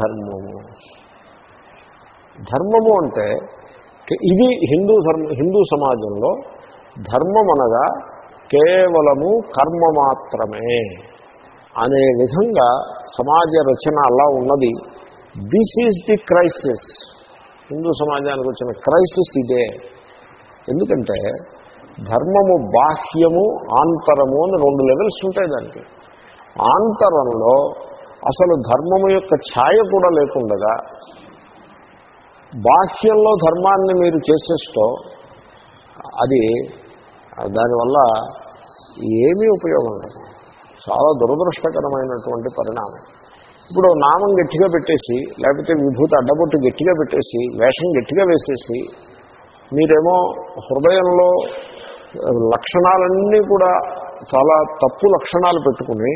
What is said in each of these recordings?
ధర్మము. ధర్మము అంటే ఇది హిందూ ధర్మ హిందూ సమాజంలో ధర్మం అనగా కేవలము కర్మ మాత్రమే అనే విధంగా సమాజ రచన అలా ఉన్నది. This is the crisis Hindu సమాజానికి వచ్చిన క్రైసిస్ ఇదే. ఎందుకంటే ధర్మము బాహ్యము ఆంతరము అని రెండు లెవెల్స్ ఉంటాయి దానికి. ఆంతరంలో అసలు ధర్మము యొక్క ఛాయ కూడా లేకుండగా బాహ్యంలో ధర్మాన్ని మీరు చేసేస్తూ అది దానివల్ల ఏమీ ఉపయోగం లేదు. చాలా దురదృష్టకరమైనటువంటి పరిణామం. ఇప్పుడు నామం గట్టిగా పెట్టేసి లేకపోతే విభూతి అడ్డబొట్టు గట్టిగా పెట్టేసి వేషం గట్టిగా వేసేసి మీరేమో హృదయంలో లక్షణాలన్నీ కూడా చాలా తప్పు లక్షణాలు పెట్టుకుని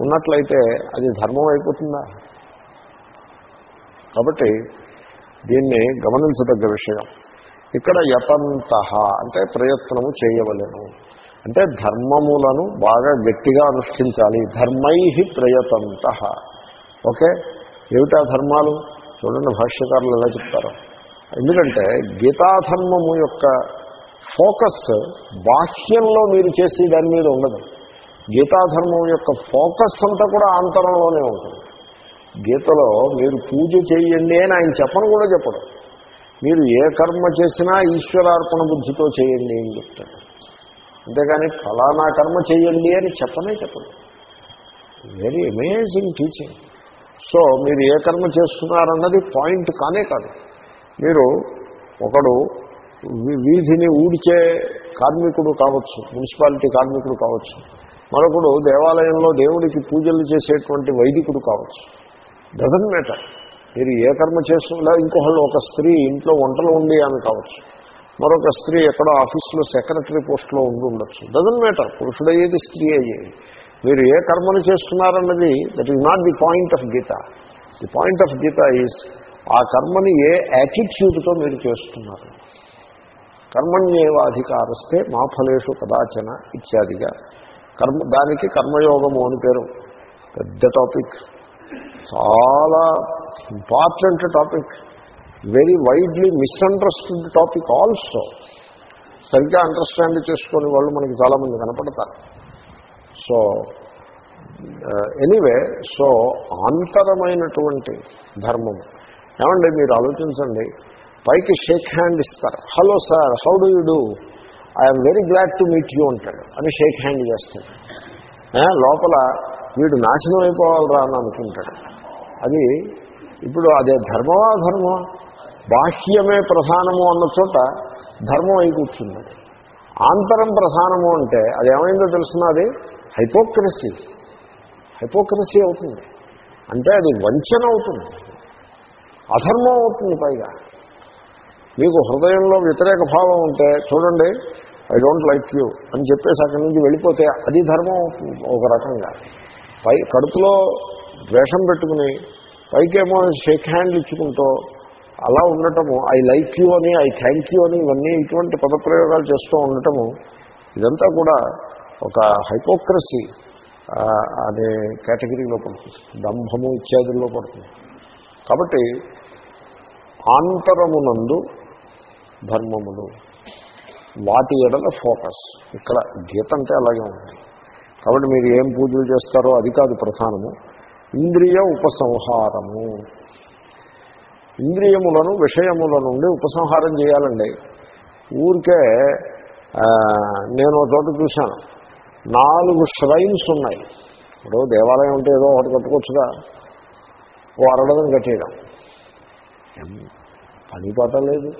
ఉన్నట్లయితే అది ధర్మం అయిపోతుందా? కాబట్టి దీన్ని గమనించదగ్గ విషయం. ఇక్కడ యతంత అంటే ప్రయత్నము చేయవలేను. అంటే ధర్మములను బాగా గట్టిగా అనుష్ఠించాలి. ధర్మై ప్రయతంత. ఓకే? ఏమిటా ధర్మాలు? చూడండి భాష్యకారులు ఎలా చెప్తారు. ఎందుకంటే గీతాధర్మము యొక్క ఫోకస్ బాహ్యంలో మీరు చేసే దాని మీద ఉండదు. గీతాధర్మం యొక్క ఫోకస్ అంతా కూడా ఆంతరంలోనే ఉంటుంది. గీతలో మీరు పూజ చేయండి అని ఆయన చెప్పను కూడా చెప్పడం. మీరు ఏ కర్మ చేసినా ఈశ్వరార్పణ బుద్ధితో చేయండి అని చెప్తాడు. అంతేగాని ఫలానా కర్మ చేయండి అని చెప్పనే చెప్పదు వెరీ అమేజింగ్ టీచింగ్ సో మీరు ఏ కర్మ చేస్తున్నారన్నది పాయింట్ కానే కాదు. మీరు ఒకడు వీధిని ఊడిచే కార్మికుడు కావచ్చు మున్సిపాలిటీ కార్మికుడు కావచ్చు మరొకడు దేవాలయంలో దేవుడికి పూజలు చేసేటువంటి వైదికుడు కావచ్చు. డజన్ మ్యాటర్ మీరు ఏ కర్మ చేస్తున్నా ఇంకొకళ్ళు ఒక స్త్రీ ఇంట్లో వంటలు ఉండి అని కావచ్చు. మరొక స్త్రీ ఎక్కడో ఆఫీస్లో సెక్రటరీ పోస్ట్లో ఉండి ఉండొచ్చు. డజన్ మ్యాటర్ పురుషుడయ్యేది స్త్రీ అయ్యేది. మీరు ఏ కర్మను చేస్తున్నారన్నది that is not the point of Gita the point of Gita is ఆ కర్మని ఏ యాటిట్యూడ్తో మీరు చేస్తున్నారు. కర్మణ్యేవాధికారస్తే మా ఫలేషు కదాచన ఇత్యాదిగా కర్మ దానికి కర్మయోగము అని పేరు. పెద్ద టాపిక్ చాలా important topic very widely misunderstood topic also సరిగ్గా అండర్స్టాండ్ చేసుకునే వాళ్ళు మనకి చాలామంది కనపడతారు. సో ఎనీవే సో ఆంతరమైనటువంటి ధర్మము. ఏమండి మీరు ఆలోచించండి. పైకి షేక్ హ్యాండ్ ఇస్తారు. Hello sir how do you do I'm very glad to meet you అంటాడు అని షేక్ హ్యాండ్ చేస్తాడు. లోపల వీడు నాశనం అయిపోవాలరా అని అనుకుంటాడు. అది ఇప్పుడు అదే ధర్మమా ధర్మమా? బాహ్యమే ప్రధానము అన్న చోట ధర్మం అయి కూర్చున్నది ఆంతరం ప్రధానము అంటే అది ఏమైందో తెలుసున్నది హైపోక్రసీ హైపోక్రసీ అవుతుంది. అంటే అది వంచన అవుతుంది. అధర్మం అవుతుంది పైగా. మీకు హృదయంలో వ్యతిరేక భావం ఉంటే చూడండి ఐ డోంట్ లైక్ యూ అని చెప్పేసి అక్కడి నుంచి వెళ్ళిపోతే అది ధర్మం ఒక రకంగా. పై కడుపులో ద్వేషం పెట్టుకుని పైకేమో షేక్ హ్యాండ్ ఇచ్చుకుంటూ అలా ఉండటము ఐ లైక్ యూ అని ఐ థ్యాంక్ యూ అని ఇవన్నీ ఇటువంటి పదప్రయోగాలు చేస్తూ ఉండటము ఇదంతా కూడా ఒక హైపోక్రసీ అనే కేటగిరీలో పడుతుంది. దంభము ఇత్యాదుల్లో పడుతుంది. కాబట్టి ఆంతరమునందు ధర్మములు. వాటి ఎడల ఫోకస్. ఇక్కడ గీత అంటే అలాగే ఉంది. కాబట్టి మీరు ఏం పూజలు చేస్తారో అది కాదు ప్రధానము. ఇంద్రియ ఉపసంహారము. ఇంద్రియములను విషయముల నుండి ఉపసంహారం చేయాలండి. ఊరికే నేను చోట చూశాను. నాలుగు ష్రైన్స్ ఉన్నాయి. ఇప్పుడు దేవాలయం ఉంటే ఏదో ఒకటి కట్టుకోవచ్చుగా. ఓ అరడదం కట్టేయడం. పని పాట లేదు.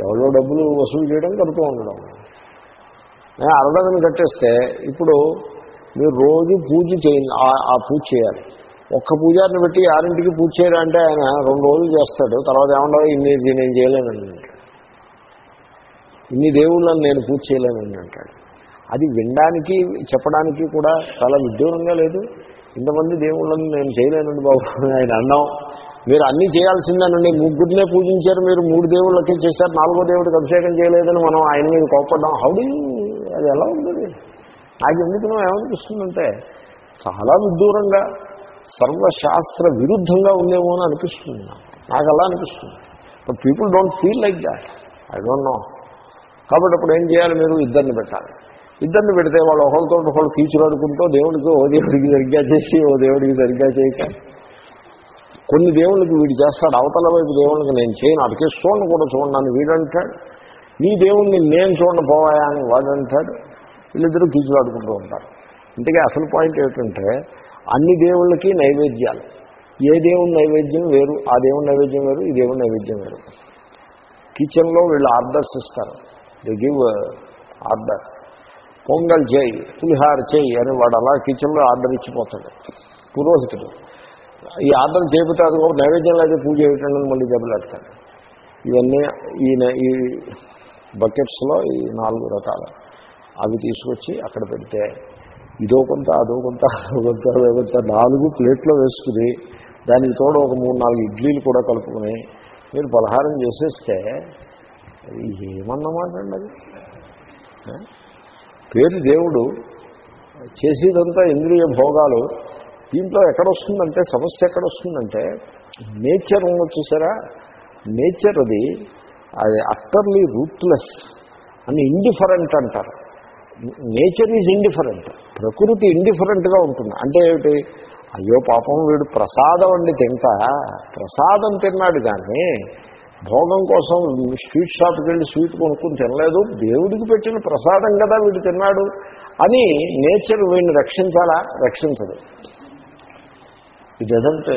ఎవరో డబ్బులు వసూలు చేయడం కడుతూ ఉండడం. అరడదని కట్టేస్తే ఇప్పుడు మీరు రోజు పూజ చేయండి ఆ పూజ చేయాలి. ఒక్క పూజారిని పెట్టి ఆరింటికి పూజ చేయాలంటే అంటే ఆయన రెండు రోజులు చేస్తాడు తర్వాత ఏమన్నా ఇన్ని నేను చేయలేనండి అంటాడు. ఇన్ని దేవుళ్ళని నేను పూజ చేయలేనండి అంటాడు. అది వినడానికి చెప్పడానికి కూడా చాలా విడ్డూరంగా లేదు. ఇంతమంది దేవుళ్ళని నేను చేయలేనండి బాబు ఆయన అన్నాం. మీరు అన్నీ చేయాల్సిందేనండి ముగ్గురినే పూజించారు మీరు మూడు దేవుళ్ళకి చేశారు నాలుగో దేవుడికి అభిషేకం చేయలేదని మనం ఆయన మీద కోపడ్డాం హౌడీ అది ఎలా ఉంది? నాకు ఎందుకు ఏమనిపిస్తుందంటే చాలా విదూరంగా సర్వశాస్త్ర విరుద్ధంగా ఉందేమో అని అనిపిస్తుంది నాకు. నాకు అలా అనిపిస్తుంది. But people don't feel like that I don't know కాబట్టి అప్పుడు ఏం చేయాలి మీరు? ఇద్దరిని పెట్టాలి. ఇద్దరిని పెడితే వాళ్ళు ఒకరితో ఒకళ్ళు కీచులాడుకుంటూ దేవుడికి ఓ దేవుడికి సరిగ్గా చేసి ఓ దేవుడికి సరిగ్గా చేయక కొన్ని దేవుళ్ళకి వీడు చేస్తాడు. అవతల వైపు దేవుళ్ళకి నేను చేయను. అటుకే చూడండి కూడా చూడండి వీడంటాడు. నీ దేవుణ్ణి నేను చూడండి పోవాయా అని వాడంటాడు. వీళ్ళిద్దరూ కీచులాడుకుంటూ ఉంటారు. ఇంతకీ అసలు పాయింట్ ఏమిటంటే అన్ని దేవుళ్ళకి నైవేద్యాలు. ఏ దేవుని నైవేద్యం వేరు ఆ దేవుని నైవేద్యం వేరు ఈ దేవుని నైవేద్యం వేరు. కిచెన్లో వీళ్ళు ఆర్డర్స్ ఇస్తారు. ది గివ్ ఆర్డర్ పొంగల్ చేయి పులిహార చేయి అని వాడు అలా కిచెన్లో ఆర్డర్ ఇచ్చిపోతాడు. పురోహితుడు. ఈ ఆర్డర్ చేయకపోతే అది ఒక నైవేద్యం అయితే పూజ చేయటం మళ్ళీ దెబ్బలాడతాడు ఇవన్నీ ఈయన ఈ బకెట్స్లో ఈ నాలుగు రకాలు. అవి తీసుకొచ్చి అక్కడ పెడితే ఇదో కొంత అదో కొంత కొంత కొంత నాలుగు ప్లేట్లో వేసుకుని దానికి తోడు ఒక మూడు నాలుగు ఇడ్లీలు కూడా కలుపుకొని మీరు పలహారం చేసేస్తే అది ఏమన్నమాట అండి అది? పేరు దేవుడు చేసేదంతా ఇంద్రియ భోగాలు దీంట్లో ఎక్కడొస్తుందంటే సమస్య ఎక్కడొస్తుందంటే నేచర్ ఉన్న చూసారా? నేచర్ అది అది అట్టర్లీ రూత్లెస్ అని ఇండిఫరెంట్ అంటారు. నేచర్ ఈజ్ ఇండిఫరెంట్ ప్రకృతి ఇండిఫరెంట్గా ఉంటుంది. అంటే ఏమిటి? అయ్యో పాపం వీడు ప్రసాదం అండి తింటా. ప్రసాదం తిన్నాడు కానీ భోగం కోసం స్వీట్ షాప్కి వెళ్ళి స్వీట్ కొనుక్కుని తినలేదు. దేవుడికి పెట్టిన ప్రసాదం కదా వీడు తిన్నాడు. అని నేచర్ వీడిని రక్షించాలా? రక్షించదు. ఇట్ డజంట్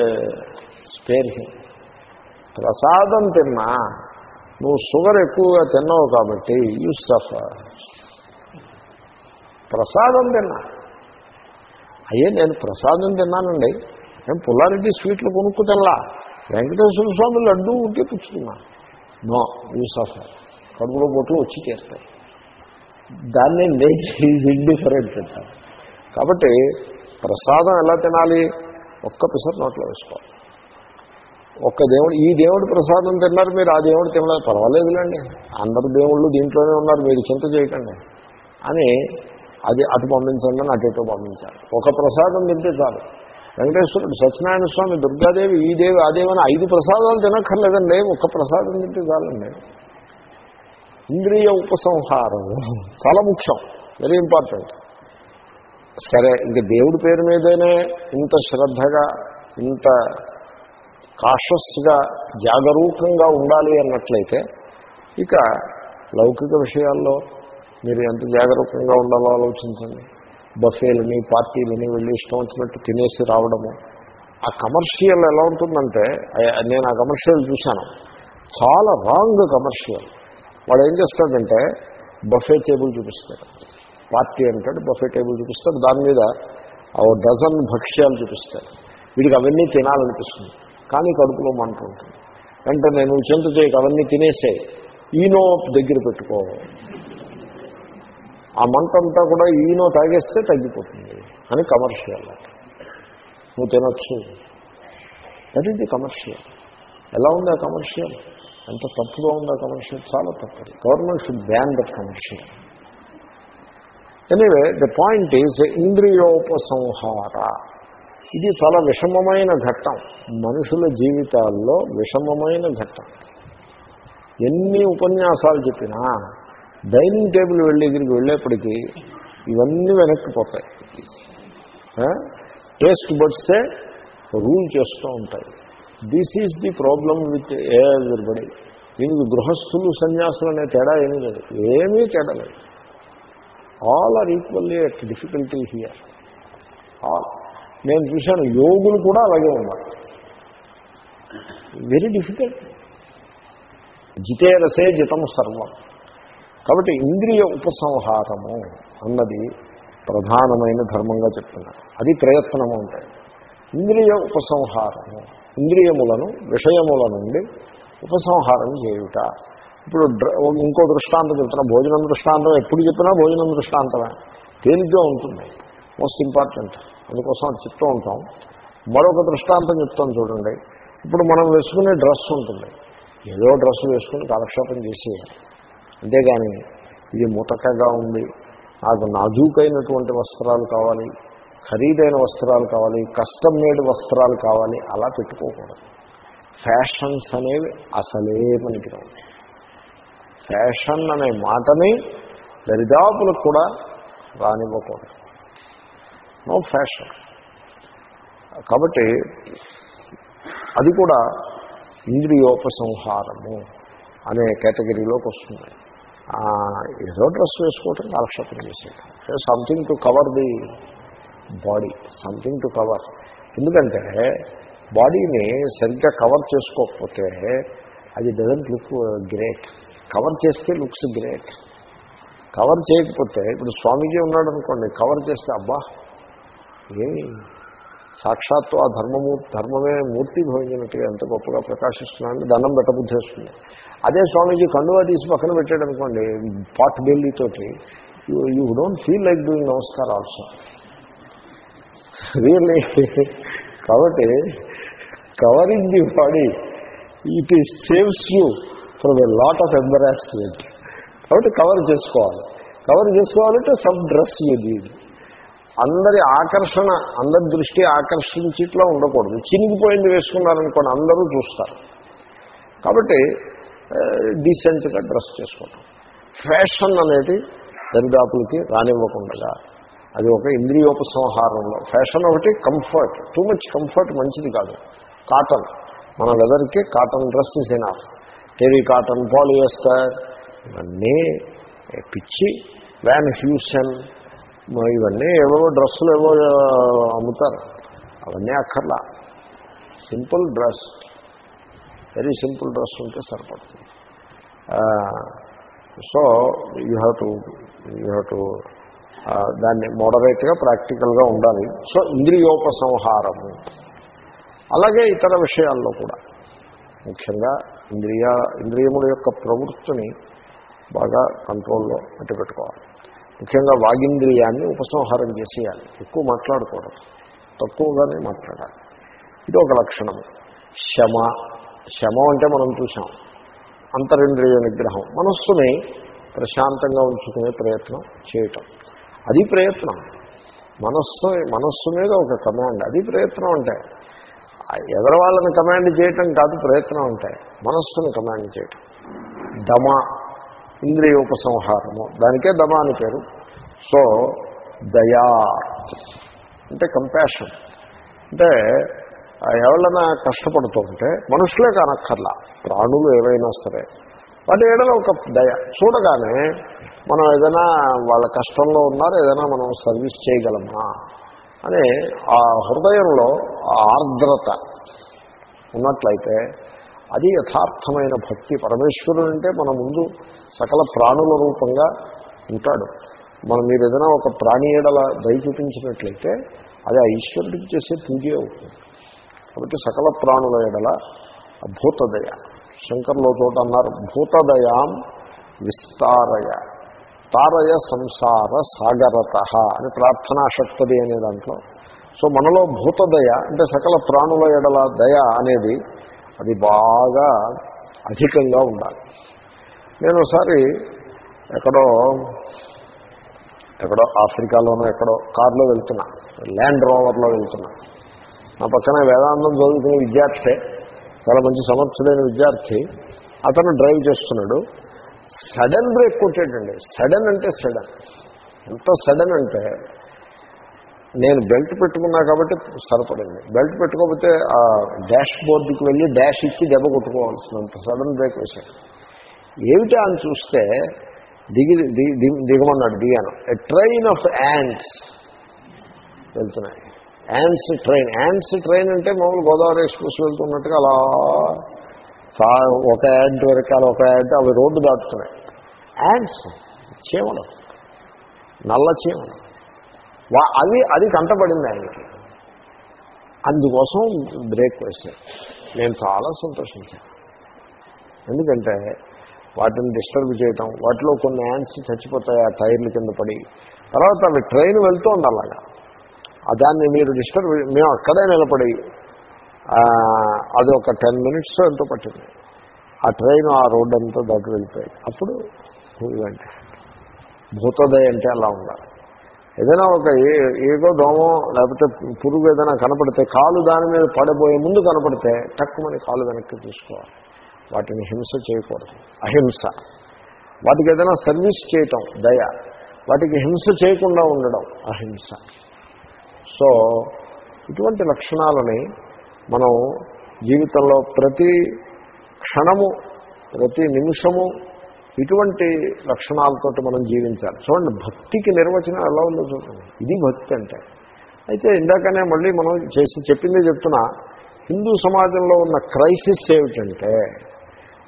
స్పేర్ హిమ్ ప్రసాదం తిన్నా నువ్వు షుగర్ ఎక్కువగా తిన్నావు కాబట్టి యూ సఫర్ ప్రసాదం తిన్నా. అయ్యే నేను ప్రసాదం తిన్నానండి. నేను పుల్లారెడ్డి స్వీట్లు కొనుక్కు తినలా వెంకటేశ్వర స్వామి లడ్డు ఉంటే పుచ్చుకున్నా. నో యూ సఫర్ కడుపులో బొట్లు వచ్చి చేస్తాయి. దాన్ని లేచి ఈజ్ ఇండిఫరెంట్ అంటారు. కాబట్టి ప్రసాదం ఎలా తినాలి? ఒక్క పిసర్ నోట్లో వేసుకోవాలి ఒక్క దేవుడు ఈ దేవుడు ప్రసాదం తిన్నారు మీరు ఆ దేవుడు తినలేదు. పర్వాలేదులేండి. అందరు దేవుళ్ళు దీంట్లోనే ఉన్నారు మీరు చింత చేయకండి. అని అది అటు పంపించండి అని అటు ఇటు పంపించాలి ఒక ప్రసాదం తింటే చాలు. వెంకటేశ్వరుడు సత్యనారాయణ స్వామి దుర్గాదేవి ఈ దేవి ఆ దేవి అని ఐదు ప్రసాదాలు తినక్కర్లేదండి. ఒక్క ప్రసాదం తింటే చాలండి. ఇంద్రియ ఉపసంహారం చాలా ముఖ్యం. వెరీ ఇంపార్టెంట్ సరే ఇంక దేవుడి పేరు మీదనే ఇంత శ్రద్ధగా ఇంత కాషస్గా జాగరూకంగా ఉండాలి అన్నట్లయితే ఇక లౌకిక విషయాల్లో మీరు ఎంత జాగరూకంగా ఉండాలో ఆలోచించండి. బఫేలని పార్టీలని వెళ్ళి ఇష్టం వచ్చినట్టు తినేసి రావడము. ఆ కమర్షియల్ ఎలా ఉంటుందంటే నేను ఆ కమర్షియల్ చూశాను. చాలా రాంగ్ కమర్షియల్. వాడు ఏం చేస్తాడంటే బఫే టేబుల్ చూపిస్తాడు. పార్టీ అంటాడు బఫే టేబుల్ చూపిస్తాడు దాని మీద ఓ డజన్ భక్ష్యాలు చూపిస్తాడు. వీడికి అవన్నీ తినాలనిపిస్తుంది. కానీ కడుపులో మంట ఉంటుంది. అంటే నేను చింత చేయక అవన్నీ తినేసే ఈనో దగ్గర పెట్టుకో. ఆ మంట అంతా కూడా ఈనో తాగేస్తే తగ్గిపోతుంది అని కమర్షియల్ నువ్వు తినొచ్చు. దట్ ఈస్ ది కమర్షియల్ ఎలా ఉంది ఆ కమర్షియల్? ఎంత తప్పుగా ఉంది ఆ కమర్షియల్? చాలా తప్పదు government should ban that commercial anyway the point is ఇంద్రియోపసంహార. ఇది చాలా విషమమైన ఘట్టం. మనుషుల జీవితాల్లో విషమమైన ఘట్టం. ఎన్ని ఉపన్యాసాలు చెప్పినా డైనింగ్ టేబుల్ వెళ్ళి దగ్గరికి వెళ్ళేప్పటికీ ఇవన్నీ వెనక్కిపోతాయి టేస్ట్ బడ్సే రూల్ చేస్తూ ఉంటాయి. This is the problem with everybody దీనికి గృహస్థులు సన్యాసులు అనే తేడా ఏమీ లేదు. ఏమీ తేడా లేదు. All are equally at difficulty here all నేను చూశాను యోగులు కూడా అలాగే ఉన్నారు. వెరీ డిఫికల్ట్ జితేరసే జితం సర్వం. కాబట్టి ఇంద్రియ ఉపసంహారము అన్నది ప్రధానమైన ధర్మంగా చెప్తున్నారు. అది ప్రయత్నము అంటే. ఇంద్రియ ఉపసంహారము ఇంద్రియములను విషయముల నుండి ఉపసంహారం చేయుట. ఇప్పుడు ఇంకో దృష్టాంతం చెప్తున్నా. భోజనం దృష్టాంతం ఎప్పుడు చెప్పినా భోజనం దృష్టాంతమే. తేలిగ్గా ఉంటుంది. మోస్ట్ ఇంపార్టెంట్ అందుకోసం అది చెప్తూ ఉంటాం. మరొక దృష్టాంతం చెప్తాం చూడండి. ఇప్పుడు మనం వేసుకునే డ్రెస్ ఉంటుంది. ఏదో డ్రెస్ వేసుకుని కాలక్షేపం చేసేయాలి. అంతేగాని ఇది ముతకగా ఉంది. నాకు నాజూకైనటువంటి వస్త్రాలు కావాలి. ఖరీదైన వస్త్రాలు కావాలి. కస్టమ్ మేడ్ వస్త్రాలు కావాలి. అలా పెట్టుకోకూడదు. ఫ్యాషన్స్ అనేవి అసలే పనికిరావు. ఫ్యాషన్ అనే మాటని దరిదాపులకు కూడా రానివ్వకూడదు. నో ఫ్యాషన్ కాబట్టి అది కూడా ఇంద్రియోపసంహారము అనే కేటగిరీలోకి వస్తుంది. ఏదో డ్రెస్ వేసుకోవటం కాలక్షేపం చేసేయటం something to cover the body something to cover ఎందుకంటే బాడీని సరిగ్గా కవర్ చేసుకోకపోతే అది డజంట్ లుక్ గ్రేట్ కవర్ చేస్తే లుక్స్ గ్రేట్. కవర్ చేయకపోతే ఇప్పుడు స్వామీజీ ఉన్నాడు అనుకోండి కవర్ చేస్తే అబ్బా ఏమి? సాక్షాత్తు ఆ ధర్మము ధర్మమే మూర్తి భవించినట్టుగా ఎంత గొప్పగా ప్రకాశిస్తున్నాడని దండం పెట్టబుద్ధేస్తుంది. అదే స్వామీజీ కండువా తీసి పక్కన పెట్టాడు అనుకోండి pot బెల్లీతోటి you you don't feel like doing namaskar also really కాబట్టి covering the body it is saves you from a lot of embarrassment కాబట్టి కవర్ చేసుకోవాలి. కవర్ చేసుకోవాలంటే సబ్ డ్రెస్ ఇది అందరి ఆకర్షణ అందరి దృష్టి ఆకర్షించిట్లా ఉండకూడదు. చినిగిపోయింది వేసుకున్నారనుకోండి అందరూ చూస్తారు. కాబట్టి డీసెంట్గా డ్రెస్ చేసుకోవటం. ఫ్యాషన్ అనేది దరిదాపులకి రానివ్వకుండా అది ఒక ఇంద్రియోపసంహారంలో. ఫ్యాషన్ ఒకటి కంఫర్ట్ టూ మచ్ కంఫర్ట్ మంచిది కాదు. కాటన్ మన వెదర్కి cotton dress is enough terry cotton polyester ఇవన్నీ పిచ్చి వ్యాన్ హ్యూసన్ ఇవన్నీ ఏవో డ్రెస్సులు ఏవో అమ్ముతారు. అవన్నీ అక్కర్లా. Simple dress very simple dress ఉంటే సరిపడుతుంది. So you have to you have to దాన్ని మోడరేట్గా ప్రాక్టికల్గా ఉండాలి. సో ఇంద్రియోపసంహారము. అలాగే ఇతర విషయాల్లో కూడా. ముఖ్యంగా ఇంద్రియ ఇంద్రియముల యొక్క ప్రవృత్తిని బాగా కంట్రోల్లో పెట్టుకోవాలి. ముఖ్యంగా వాగింద్రియాన్ని ఉపసంహారం చేసేయాలి. ఎక్కువ మాట్లాడకూడదు. తక్కువగానే మాట్లాడాలి. ఇది ఒక లక్షణం. శమ శమ అంటే మనం చూసాం అంతరింద్రియ నిగ్రహం. మనస్సుని ప్రశాంతంగా ఉంచుకునే ప్రయత్నం చేయటం. అది ప్రయత్నం. మనస్సు మనస్సు మీద ఒక కమాండ్. అది ప్రయత్నం అంటే ఎదరవాళ్ళని కమాండ్ చేయటం కాదు ప్రయత్నం ఉంటాయి. మనస్సును కమాండ్ చేయటం. దమ ఇంద్రియ ఉపసంహారము. దానికే దమ అని పేరు. సో దయా. అంటే కంపాషన్ అంటే ఎవరైనా కష్టపడుతూ ఉంటే మనుషులే కానక్కర్లా. ప్రాణులు ఏవైనా సరే. వాటి ఏడలో ఒక దయ. చూడగానే మనం ఏదైనా వాళ్ళ కష్టంలో ఉన్నారు ఏదైనా మనం సర్వీస్ చేయగలమా? అని ఆ హృదయంలో ఆ ఆర్ద్రత ఉన్నట్లయితే అది యథార్థమైన భక్తి. పరమేశ్వరుడు అంటే మన ముందు సకల ప్రాణుల రూపంగా ఉంటాడు. మనం మీరు ఏదైనా ఒక ప్రాణి ఏడల దయ చూపించినట్లయితే అది ఆ ఈశ్వరుడికి చేసే పూజే అవుతుంది. కాబట్టి సకల ప్రాణుల ఎడల భూతదయ. శంకర్లో చోట అన్నారు భూతదయాం విస్తారయ. తారయ సంసార సాగరత అని ప్రార్థనా శక్తది అనే దాంట్లో. సో మనలో భూతదయ అంటే సకల ప్రాణుల ఎడల దయ అనేది అది బాగా అధికంగా ఉండాలి. నేను ఒకసారి ఎక్కడో ఎక్కడో ఆఫ్రికాలోనో ఎక్కడో కారులో వెళ్తున్నా ల్యాండ్ రోవర్లో వెళ్తున్నా. నా పక్కన వేదాంతం చదువుకునే విద్యార్థి చాలా మంచి సమర్థుడైన విద్యార్థి అతను డ్రైవ్ చేస్తున్నాడు. సడన్ బ్రేక్ కొట్టాడండి సడన్ అంటే సడన్. ఎంత సడన్ అంటే నేను బెల్ట్ పెట్టుకున్నా కాబట్టి సరిపడింది. బెల్ట్ పెట్టుకోకపోతే ఆ డాష్ బోర్డుకి వెళ్ళి డాష్ ఇచ్చి దెబ్బ కొట్టుకోవాల్సినంత సడన్ బ్రేక్ వేశాడు. ఏమిటి అని చూస్తే దిగి దిగమన్నాడు దిగాను ఎ ట్రైన్ ఆఫ్ యాండ్స్ వెళ్తున్నాయి. యాండ్స్ ట్రైన్ యాండ్స్ ట్రైన్ అంటే మామూలు గోదావరి ఎక్స్ప్రెస్ వెళ్తున్నట్టుగా అలా చా ఒక యాడ్ వెనకాల ఒక యాడ్ అవి రోడ్డు దాటుతున్నాయి. యాండ్స్ చీమలు. నల్ల చీమలు. వా అవి అది కంటపడింది ఆయనకి. అందుకోసం బ్రేక్ వేశాను నేను చాలా సంతోషించాను. ఎందుకంటే వాటిని డిస్టర్బ్ చేయటం వాటిలో కొన్ని యాండ్స్ చచ్చిపోతాయి ఆ టైర్ల కింద పడి. తర్వాత అవి ట్రైన్ వెళ్తూ అలాగా. దాన్ని మీరు డిస్టర్బ్ మేము అక్కడే నిలబడి అది ఒక టెన్ మినిట్స్ ఎంతో పట్టింది. ఆ ట్రైన్ ఆ రోడ్డు అంతా దాటి వెళ్ళిపోయాయి. అప్పుడు ఇవంటే భూతోదయ అంటే అలా ఉండాలి. ఏదైనా ఒక ఏ- దోమో లేకపోతే పురుగు ఏదైనా కనపడితే కాలు దాని మీద పడబోయే ముందు కనపడితే తక్కువని కాలు వెనక్కి తీసుకోవాలి. వాటిని హింస చేయకూడదు. అహింస. వాటికి ఏదైనా సర్వీస్ చేయటం దయ. వాటికి హింస చేయకుండా ఉండడం అహింస. సో ఇటువంటి లక్షణాలని మనం జీవితంలో ప్రతి క్షణము ప్రతి నిమిషము ఇటువంటి లక్షణాలతోటి మనం జీవించాలి. చూడండి భక్తికి నిర్వచనం ఎలా ఉందో చూడండి. ఇది భక్తి అంటే. అయితే ఇందాకనే మళ్ళీ మనం చేసి చెప్పిందే చెప్తున్నా హిందూ సమాజంలో ఉన్న క్రైసిస్ ఏమిటంటే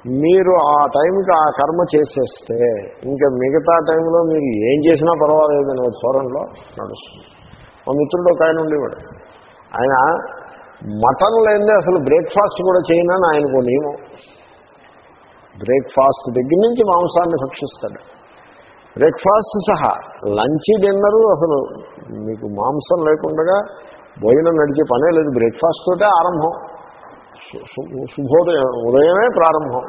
మీరు ఆ టైంకి ఆ కర్మ చేసేస్తే ఇంకా మిగతా టైంలో మీరు ఏం చేసినా పర్వాలేదు అనే ధోరణిలో నడుస్తుంది. మా మిత్రుడు ఒక ఆయన ఉండేవాడు. ఆయన మటన్ లేదే అసలు బ్రేక్ఫాస్ట్ కూడా చేయనని ఆయనకు నియమం. బ్రేక్ఫాస్ట్ దగ్గర నుంచి మాంసాన్ని భక్షిస్తాడు. బ్రేక్ఫాస్ట్ సహా లంచ్ డిన్నరు అసలు మీకు మాంసం లేకుండా భోజనం నడిచే పనే లేదు. బ్రేక్ఫాస్ట్ తోటే ఆరంభం. శుభోదయం ఉదయమే ప్రారంభం.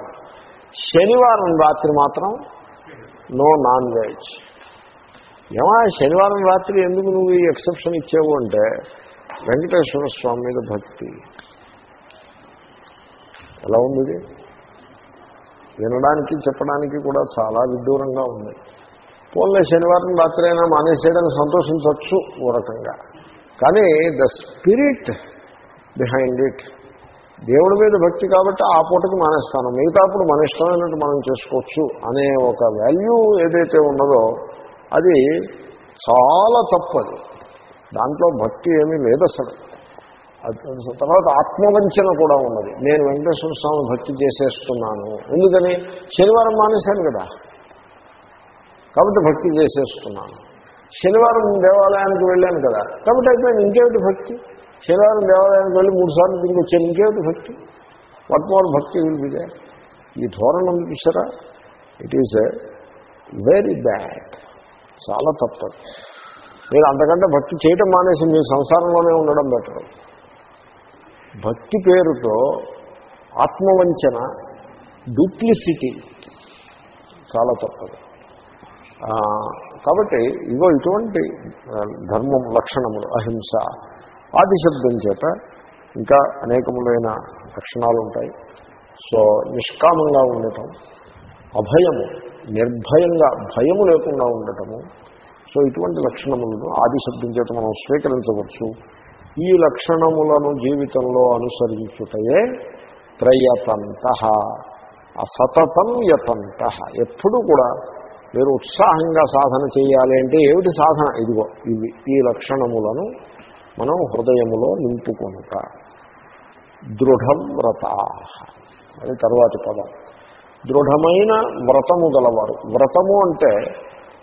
శనివారం రాత్రి మాత్రం నో నాన్ వెజ్. ఏమా శనివారం రాత్రి ఎందుకు నువ్వు ఈ ఎక్సెప్షన్ ఇచ్చావు అంటే వెంకటేశ్వర స్వామి మీద భక్తి. ఎలా ఉంది ఇది? వినడానికి చెప్పడానికి కూడా చాలా విడ్డూరంగా ఉంది. పోన్లే శనివారం రాత్రి అయినా మానేసేయడానికి సంతోషించవచ్చు ఓ రకంగా. కానీ ద స్పిరిట్ బిహైండ్ ఇట్. దేవుడి మీద భక్తి కాబట్టి ఆ పూటకి మానేస్తాను. మిగతాప్పుడు మన ఇష్టమైనట్టు మనం చేసుకోవచ్చు అనే ఒక వాల్యూ ఏదైతే ఉన్నదో అది చాలా తప్పది దాంట్లో భక్తి ఏమీ లేదు అసలు. తర్వాత ఆత్మవంచన కూడా ఉన్నది. నేను వెంకటేశ్వర స్వామి భక్తి చేసేస్తున్నాను. ఎందుకని? శనివారం మానేశాను కదా. కాబట్టి భక్తి చేసేస్తున్నాను. శనివారం దేవాలయానికి వెళ్ళాను కదా. కాబట్టి అయిపోయింది. ఇంకేమిటి భక్తి? శనివారం దేవాలయానికి వెళ్ళి మూడు సార్లు తిరిగి వచ్చాను. ఇంకేమిటి భక్తి? వాట్ మోర్ భక్తి విల్ ఈ ధోరణం చూసారా ఇట్ ఈజ్ వెరీ బ్యాడ్. చాలా తప్పదు. మీరు అంతకంటే భక్తి చేయటం మానేసి మీ సంసారంలోనే ఉండడం బెటర్. భక్తి పేరుతో ఆత్మవంచన డూప్లిసిటీ చాలా తప్పదు. కాబట్టి ఇగో ఇటువంటి ధర్మం లక్షణములు అహింస ఆది శబ్దం చేత ఇంకా అనేకములైన లక్షణాలు ఉంటాయి సో నిష్కామంగా ఉండటం అభయము నిర్భయంగా భయము లేకుండా ఉండటము సో ఇటువంటి లక్షణములను ఆది శబ్దం చేత మనం స్వీకరించవచ్చు. ఈ లక్షణములను జీవితంలో అనుసరించుటయే ప్రయతంత అసతతం యతంత. ఎప్పుడు కూడా మీరు ఉత్సాహంగా సాధన చేయాలి అంటే ఏమిటి సాధన? ఇదిగో ఇవి ఈ లక్షణములను మనం హృదయములో నింపుకొనుట. దృఢం వ్రత అని తరువాతి పదం. దృఢమైన వ్రతము గలవారు. వ్రతము అంటే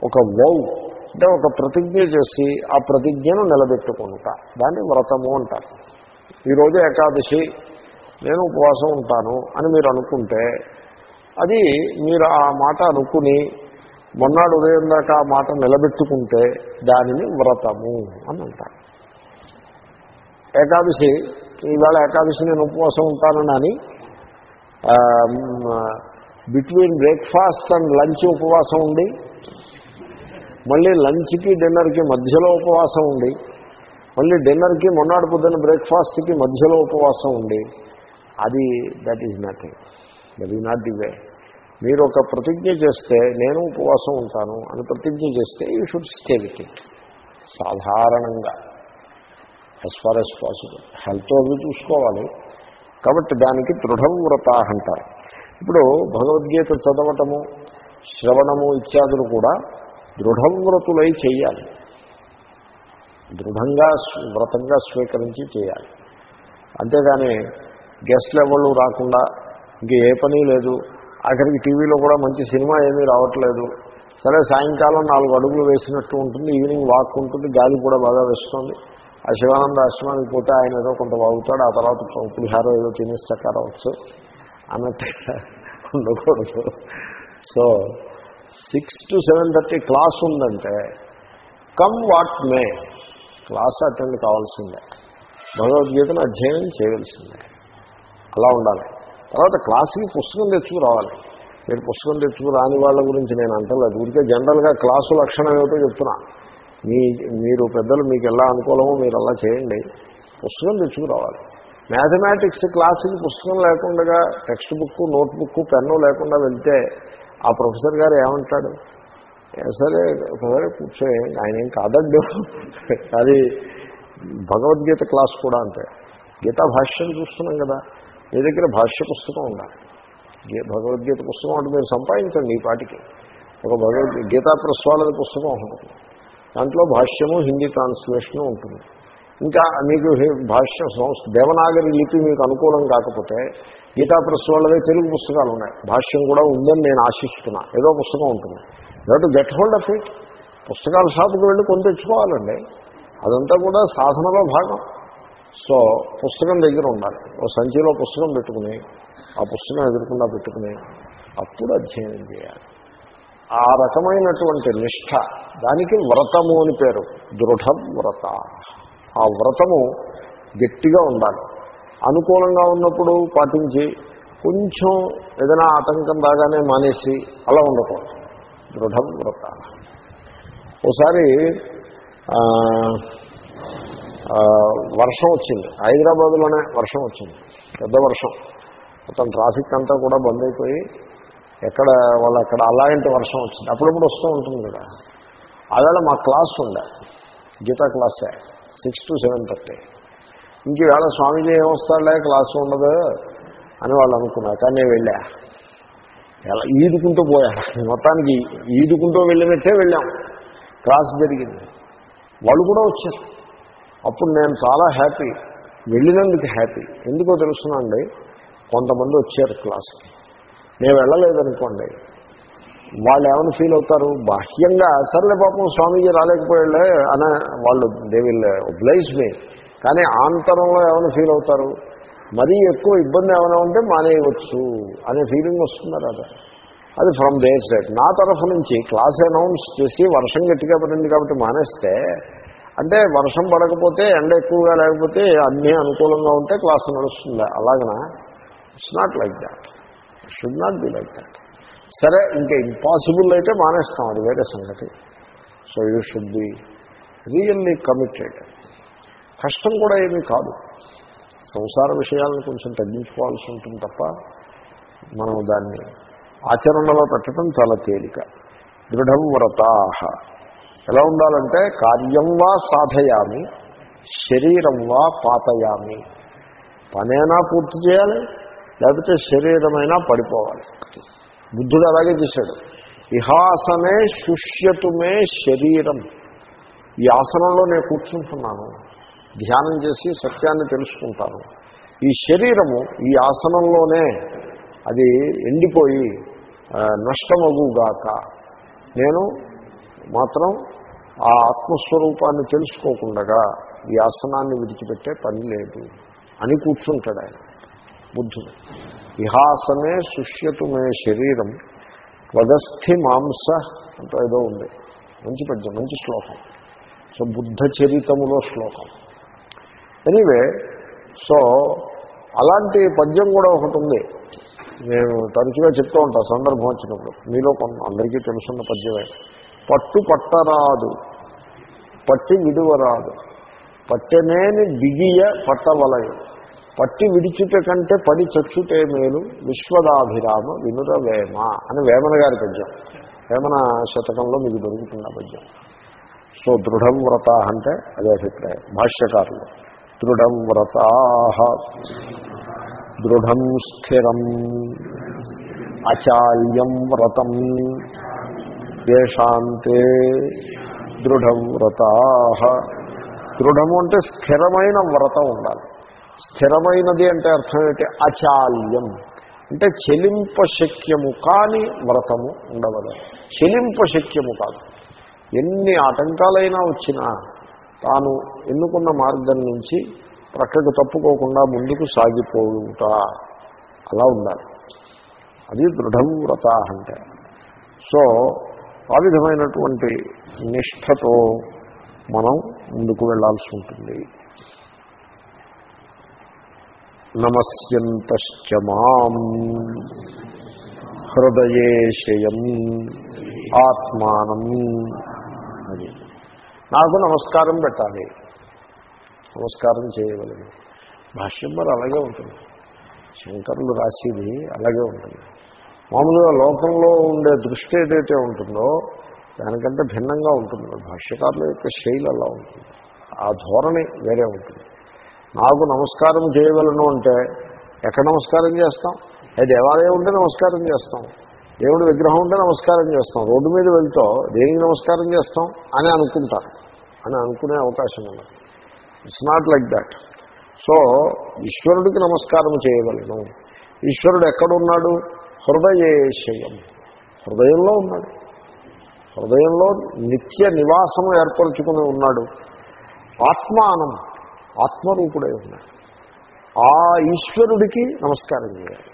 ఒక వౌ. అంటే ఒక ప్రతిజ్ఞ చేసి ఆ ప్రతిజ్ఞను నిలబెట్టుకుంటా. దాన్ని వ్రతము అంటారు. ఈరోజు ఏకాదశి నేను ఉపవాసం ఉంటాను అని మీరు అనుకుంటే అది మీరు ఆ మాట అనుకుని మొన్నాడు ఉదయం దాకా ఆ మాట నిలబెట్టుకుంటే దానిని వ్రతము అని అంటారు. ఏకాదశి ఈవేళ ఏకాదశి నేను ఉపవాసం ఉంటానని బిట్వీన్ బ్రేక్ఫాస్ట్ అండ్ లంచ్ ఉపవాసం ఉండి మళ్ళీ లంచ్కి డిన్నర్కి మధ్యలో ఉపవాసం ఉండి మళ్ళీ డిన్నర్కి మొన్నాడు పొద్దున్న బ్రేక్ఫాస్ట్కి మధ్యలో ఉపవాసం ఉండి అది that is nothing that is not the way మీరు ఒక ప్రతిజ్ఞ చేస్తే నేను ఉపవాసం ఉంటాను అని ప్రతిజ్ఞ చేస్తే you should stay with it సాధారణంగా. As far as possible health అవి చూసుకోవాలి. కాబట్టి దానికి దృఢవ్రత అంటారు. ఇప్పుడు భగవద్గీత చదవటము శ్రవణము ఇత్యాదులు కూడా దృఢవ్రతులై చేయాలి. దృఢంగా వ్రతంగా స్వీకరించి చేయాలి. అంతేగాని గెస్ట్లు ఎవరు రాకుండా ఇంక ఏ పని లేదు. ఆఖరికి టీవీలో కూడా మంచి సినిమా ఏమీ రావట్లేదు. సరే సాయంకాలం నాలుగు అడుగులు వేసినట్టు ఉంటుంది. ఈవినింగ్ వాక్ ఉంటుంది. గాలి కూడా బాగా వేస్తుంది. ఆ శివానంద ఆశ్రమానికి పోతే ఆయన ఏదో కొంత వాగుతాడు. ఆ తర్వాత పులిహారం ఏదో తినేస్తాక రావచ్చు అన్నట్టుగా ఉండకూడదు. So six to seven thirty class ఉందంటే come what may. Class attend కావాల్సిందే. భగవద్గీతను అధ్యయనం చేయవలసిందే. అలా ఉండాలి. తర్వాత క్లాసుకి పుస్తకం తెచ్చుకురావాలి. మీరు పుస్తకం తెచ్చుకురాని వాళ్ళ గురించి నేను అంటలేదు. ఊరికే జనరల్గా క్లాసు లక్షణం ఏమిటో చెప్తున్నా. మీ మీరు పెద్దలు మీకు ఎలా అనుకూలమో మీరు అలా చేయండి. పుస్తకం తెచ్చుకురావాలి. మ్యాథమెటిక్స్ క్లాసుకి పుస్తకం లేకుండా textbook notebook pen లేకుండా వెళ్తే ఆ ప్రొఫెసర్ గారు ఏమంటాడు? సరే సరే కూర్చో ఆయన ఏం కాదండి. అది భగవద్గీత క్లాస్ కూడా అంతే. గీతా భాష్యం చూస్తున్నాం కదా మీ దగ్గర భాష్య పుస్తకం ఉండాలి. గీ- భగవద్గీత పుస్తకం అంటే మీరు సంపాదించండి ఈ పాటికి. ఒక భగవద్గీత గీతా ప్రస్వాలది పుస్తకం ఉంటుంది దాంట్లో భాష్యము హిందీ ట్రాన్స్లేషను ఉంటుంది. ఇంకా మీకు భాష్య భాష్యం సంస్ దేవనాగరి లిపి మీకు అనుకూలం కాకపోతే గీతా ప్రస్వాలదే తెలుగు పుస్తకాలు ఉన్నాయి. భాష్యం కూడా ఉందని నేను ఆశిస్తున్నా. ఏదో పుస్తకం ఉంటుంది. That get hold of it పుస్తకాల షాపుకి వెళ్ళి కొంత తెచ్చుకోవాలండి. అదంతా కూడా సాధనలో భాగం. సో పుస్తకం దగ్గర ఉండాలి. ఓ సంచిలో పుస్తకం పెట్టుకుని ఆ పుస్తకం ఎదురకుండా పెట్టుకుని అప్పుడు అధ్యయనం చేయాలి. ఆ రకమైనటువంటి నిష్ఠ దానికి వ్రతము అని పేరు. దృఢ వ్రత ఆ వ్రతము గట్టిగా ఉండాలి. అనుకూలంగా ఉన్నప్పుడు పాటించి కొంచెం ఏదైనా ఆటంకం రాగానే మానేసి అలా ఉండకూడదు. దృఢం వ్రత. ఒకసారి వర్షం వచ్చింది. హైదరాబాద్లోనే వర్షం వచ్చింది. పెద్ద వర్షం. మొత్తం ట్రాఫిక్ అంతా కూడా బంద్ అయిపోయి ఎక్కడ వాళ్ళు అక్కడ అలాంటి వర్షం వచ్చింది. అప్పుడప్పుడు వస్తూ ఉంటుంది కదా. అవేళ మా క్లాస్ ఉండే గీతా క్లాసే. Six to seven thirty. ఇంక వేళ స్వామీజీ ఏమొస్తాడులే? క్లాస్ ఉండదు అని వాళ్ళు అనుకున్నారు. కానీ నేను వెళ్ళా. ఎలా ఈదుకుంటూ పోయా. మొత్తానికి ఈదుకుంటూ వెళ్ళినట్టే వెళ్ళాం. క్లాస్ జరిగింది. వాళ్ళు కూడా వచ్చారు. అప్పుడు నేను చాలా హ్యాపీ. వెళ్ళినందుకు హ్యాపీ. ఎందుకో తెలుసునండి కొంతమంది వచ్చారు క్లాస్కి. నేను వెళ్ళలేదనుకోండి. వాళ్ళు ఏమైనా ఫీల్ అవుతారు? బాహ్యంగా సర్లే పాపం స్వామీజీ రాలేకపోయాడే అని వాళ్ళు దే విల్ ఒబ్లైజ్ మీ కానీ ఆంతరంలో ఏమైనా ఫీల్ అవుతారు? మరీ ఎక్కువ ఇబ్బంది ఏమైనా ఉంటే మానేయవచ్చు అనే ఫీలింగ్ వస్తున్నారు అదే అది ఫ్రమ్ దేర్ సైడ్ నా తరఫు నుంచి క్లాస్ అనౌన్స్ చేసి వర్షం గట్టిగా పడింది కాబట్టి మానేస్తే అంటే వర్షం పడకపోతే ఎండ ఎక్కువగా లేకపోతే అన్నీ అనుకూలంగా ఉంటే క్లాస్ నడుస్తుంది? అలాగనా? It's not like that should not be like that సరే ఇంకా ఇంపాసిబుల్ అయితే మానేస్తాం. అది వేరే సంగతి. So you should be really committed కష్టం కూడా ఏమీ కాదు. సంసార విషయాలను కొంచెం తగ్గించుకోవాల్సి ఉంటుంది తప్ప మనం దాన్ని ఆచరణలో పెట్టడం చాలా తేలిక. దృఢం వ్రతాహ ఎలా ఉండాలంటే కార్యం వా సాధయామి శరీరం వా పాతయామి. పనైనా పూర్తి చేయాలి లేకపోతే శరీరమైనా పడిపోవాలి. బుద్ధుడు అలాగే చేశాడు. ఇహాసనే శుష్యతుమే శరీరం. ఈ ఆసనంలో నేను కూర్చుంటున్నాను. ధ్యానం చేసి సత్యాన్ని తెలుసుకుంటాను. ఈ శరీరము ఈ ఆసనంలోనే అది ఎండిపోయి నష్టమగుగాక. నేను మాత్రం ఆ ఆత్మస్వరూపాన్ని తెలుసుకోకుండా ఈ ఆసనాన్ని విడిచిపెట్టే పని లేదు అని కూర్చుంటాడు ఆయన బుద్ధుడు. ఇహాసమే సుష్యతు మే శరీరం వదస్థి మాంస అంటూ ఏదో ఉంది. మంచి పద్యం మంచి శ్లోకం. సో బుద్ధ చరితములో శ్లోకం. ఎనీవే సో అలాంటి పద్యం కూడా ఒకటి ఉంది. నేను తరచుగా చెప్తూ ఉంటాను సందర్భం వచ్చినప్పుడు. మీలో కొంత అందరికీ తెలుసున్న పద్యమే. పట్టు పట్టరాదు పట్టి విడువరాదు పట్టనేని బిగియ పట్టవలయం. పట్టి విడిచుట కంటే పడి చచ్చుటే మేలు విశ్వదాభిరామ వినురవేమ అని వేమన గారి పద్యం. వేమన శతకంలో మీకు దొరుకుతున్న పద్యం. సో దృఢం వ్రత అంటే అదే అభిప్రాయం భాష్యకారులు. దృఢం వ్రత దృఢం స్థిరం అచాల్యం వ్రతం ఏషాంతే దృఢవ్రతా దృఢము అంటే స్థిరమైన వ్రతం ఉండాలి. స్థిరమైనది అంటే అర్థం ఏంటి అచాల్యం. అంటే చెలింపశక్యము కాని వ్రతము ఉండవలేదు చెలింపశక్యము కాదు. ఎన్ని ఆటంకాలైనా వచ్చినా తాను ఎన్నుకున్న మార్గం నుంచి ప్రక్కకు తప్పుకోకుండా ముందుకు సాగిపోవుట. అలా ఉండాలి. అది దృఢం వ్రత అంటే. సో ఆ విధమైనటువంటి నిష్ఠతో మనం ముందుకు వెళ్ళాల్సి ఉంటుంది. నమస్యంతశ్చ మాం. హృదయేశయం ఆత్మానం. అది. నాకు నమస్కారం పెట్టాలి. నమస్కారం చేయవలను భాష్యం మరి అలాగే ఉంటుంది. శంకరులు రాసేది అలాగే ఉంటుంది. మామూలుగా లోకంలో ఉండే దృష్టి ఏదైతే ఉంటుందో దానికంటే భిన్నంగా ఉంటుంది. భాష్యకారుల యొక్క శైలి అలా ఉంటుంది. ఆ ధోరణి వేరే ఉంటుంది. నాకు నమస్కారం చేయగలను అంటే ఎక్కడ నమస్కారం చేస్తాం? అది దేవాలయం ఉంటే నమస్కారం చేస్తాం. దేవుడి విగ్రహం ఉంటే నమస్కారం చేస్తాం. రోడ్డు మీద వెళ్తూ దేనికి నమస్కారం చేస్తాం? అని అనుకుంటారు. అని అనుకునే అవకాశం ఉంది. It's not like that so ఈశ్వరుడికి నమస్కారం చేయగలను ఈశ్వరుడు ఎక్కడున్నాడు? హృదయేశయం. హృదయంలో ఉన్నాడు. హృదయంలో నిత్య నివాసము ఏర్పరచుకుని ఉన్నాడు. ఆత్మానం. ఆత్మరూపుడై ఉన్నాడు. ఆ ఈశ్వరుడికి నమస్కారం చేయాలి.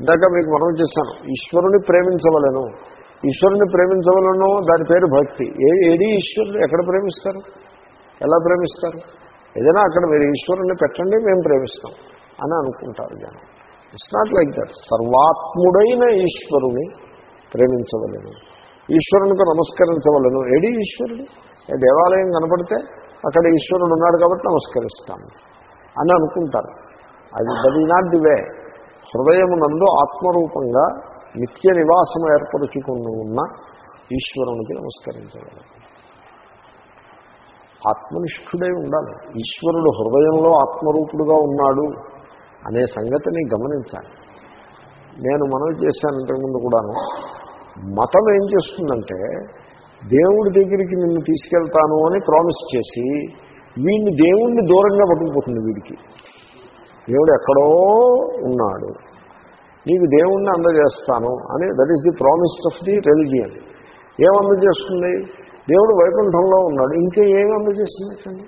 ఇందాక మీకు మనం చేశాను. ఈశ్వరుని ప్రేమించవలను. ఈశ్వరుని ప్రేమించవలను దాని పేరు భక్తి. ఏ ఏది ఈశ్వరుడు? ఎక్కడ ప్రేమిస్తారు? ఎలా ప్రేమిస్తారు? ఏదైనా అక్కడ మీరు ఈశ్వరుని పెట్టండి మేము ప్రేమిస్తాం అని అనుకుంటారు జనం. ఇట్స్ నాట్ లైక్ దట్ సర్వాత్ముడైన ఈశ్వరుని ప్రేమించవలను. ఈశ్వరునికి నమస్కరించవలను. ఏడి ఈశ్వరుడు? దేవాలయం కనపడితే అక్కడ ఈశ్వరుడు ఉన్నాడు కాబట్టి నమస్కరిస్తాను అని అనుకుంటారు. అది దట్ నాట్ ది వే. హృదయమునందు ఆత్మరూపంగా నిత్య నివాసం ఏర్పరుచుకుని ఉన్న ఈశ్వరునికి నమస్కరించగలరు. ఆత్మనిష్ఠుడై ఉండాలి. ఈశ్వరుడు హృదయంలో ఆత్మరూపుడుగా ఉన్నాడు అనే సంగతిని గమనించాలి. నేను మనవి చేశాను ఇంతకుముందు కూడాను. మతం ఏం చేస్తుందంటే దేవుడి దగ్గరికి నిన్ను తీసుకెళ్తాను అని ప్రామిస్ చేసి వీడిని దేవుణ్ణి దూరంగా పట్టుకుపోతుంది వీడికి. దేవుడు ఎక్కడో ఉన్నాడు. నీకు దేవుణ్ణి అందజేస్తాను అని that is the promise of the religion ఏం అందజేస్తుంది? దేవుడు వైకుంఠంలో ఉన్నాడు. ఇంకా ఏమి అందజేసినట్టండి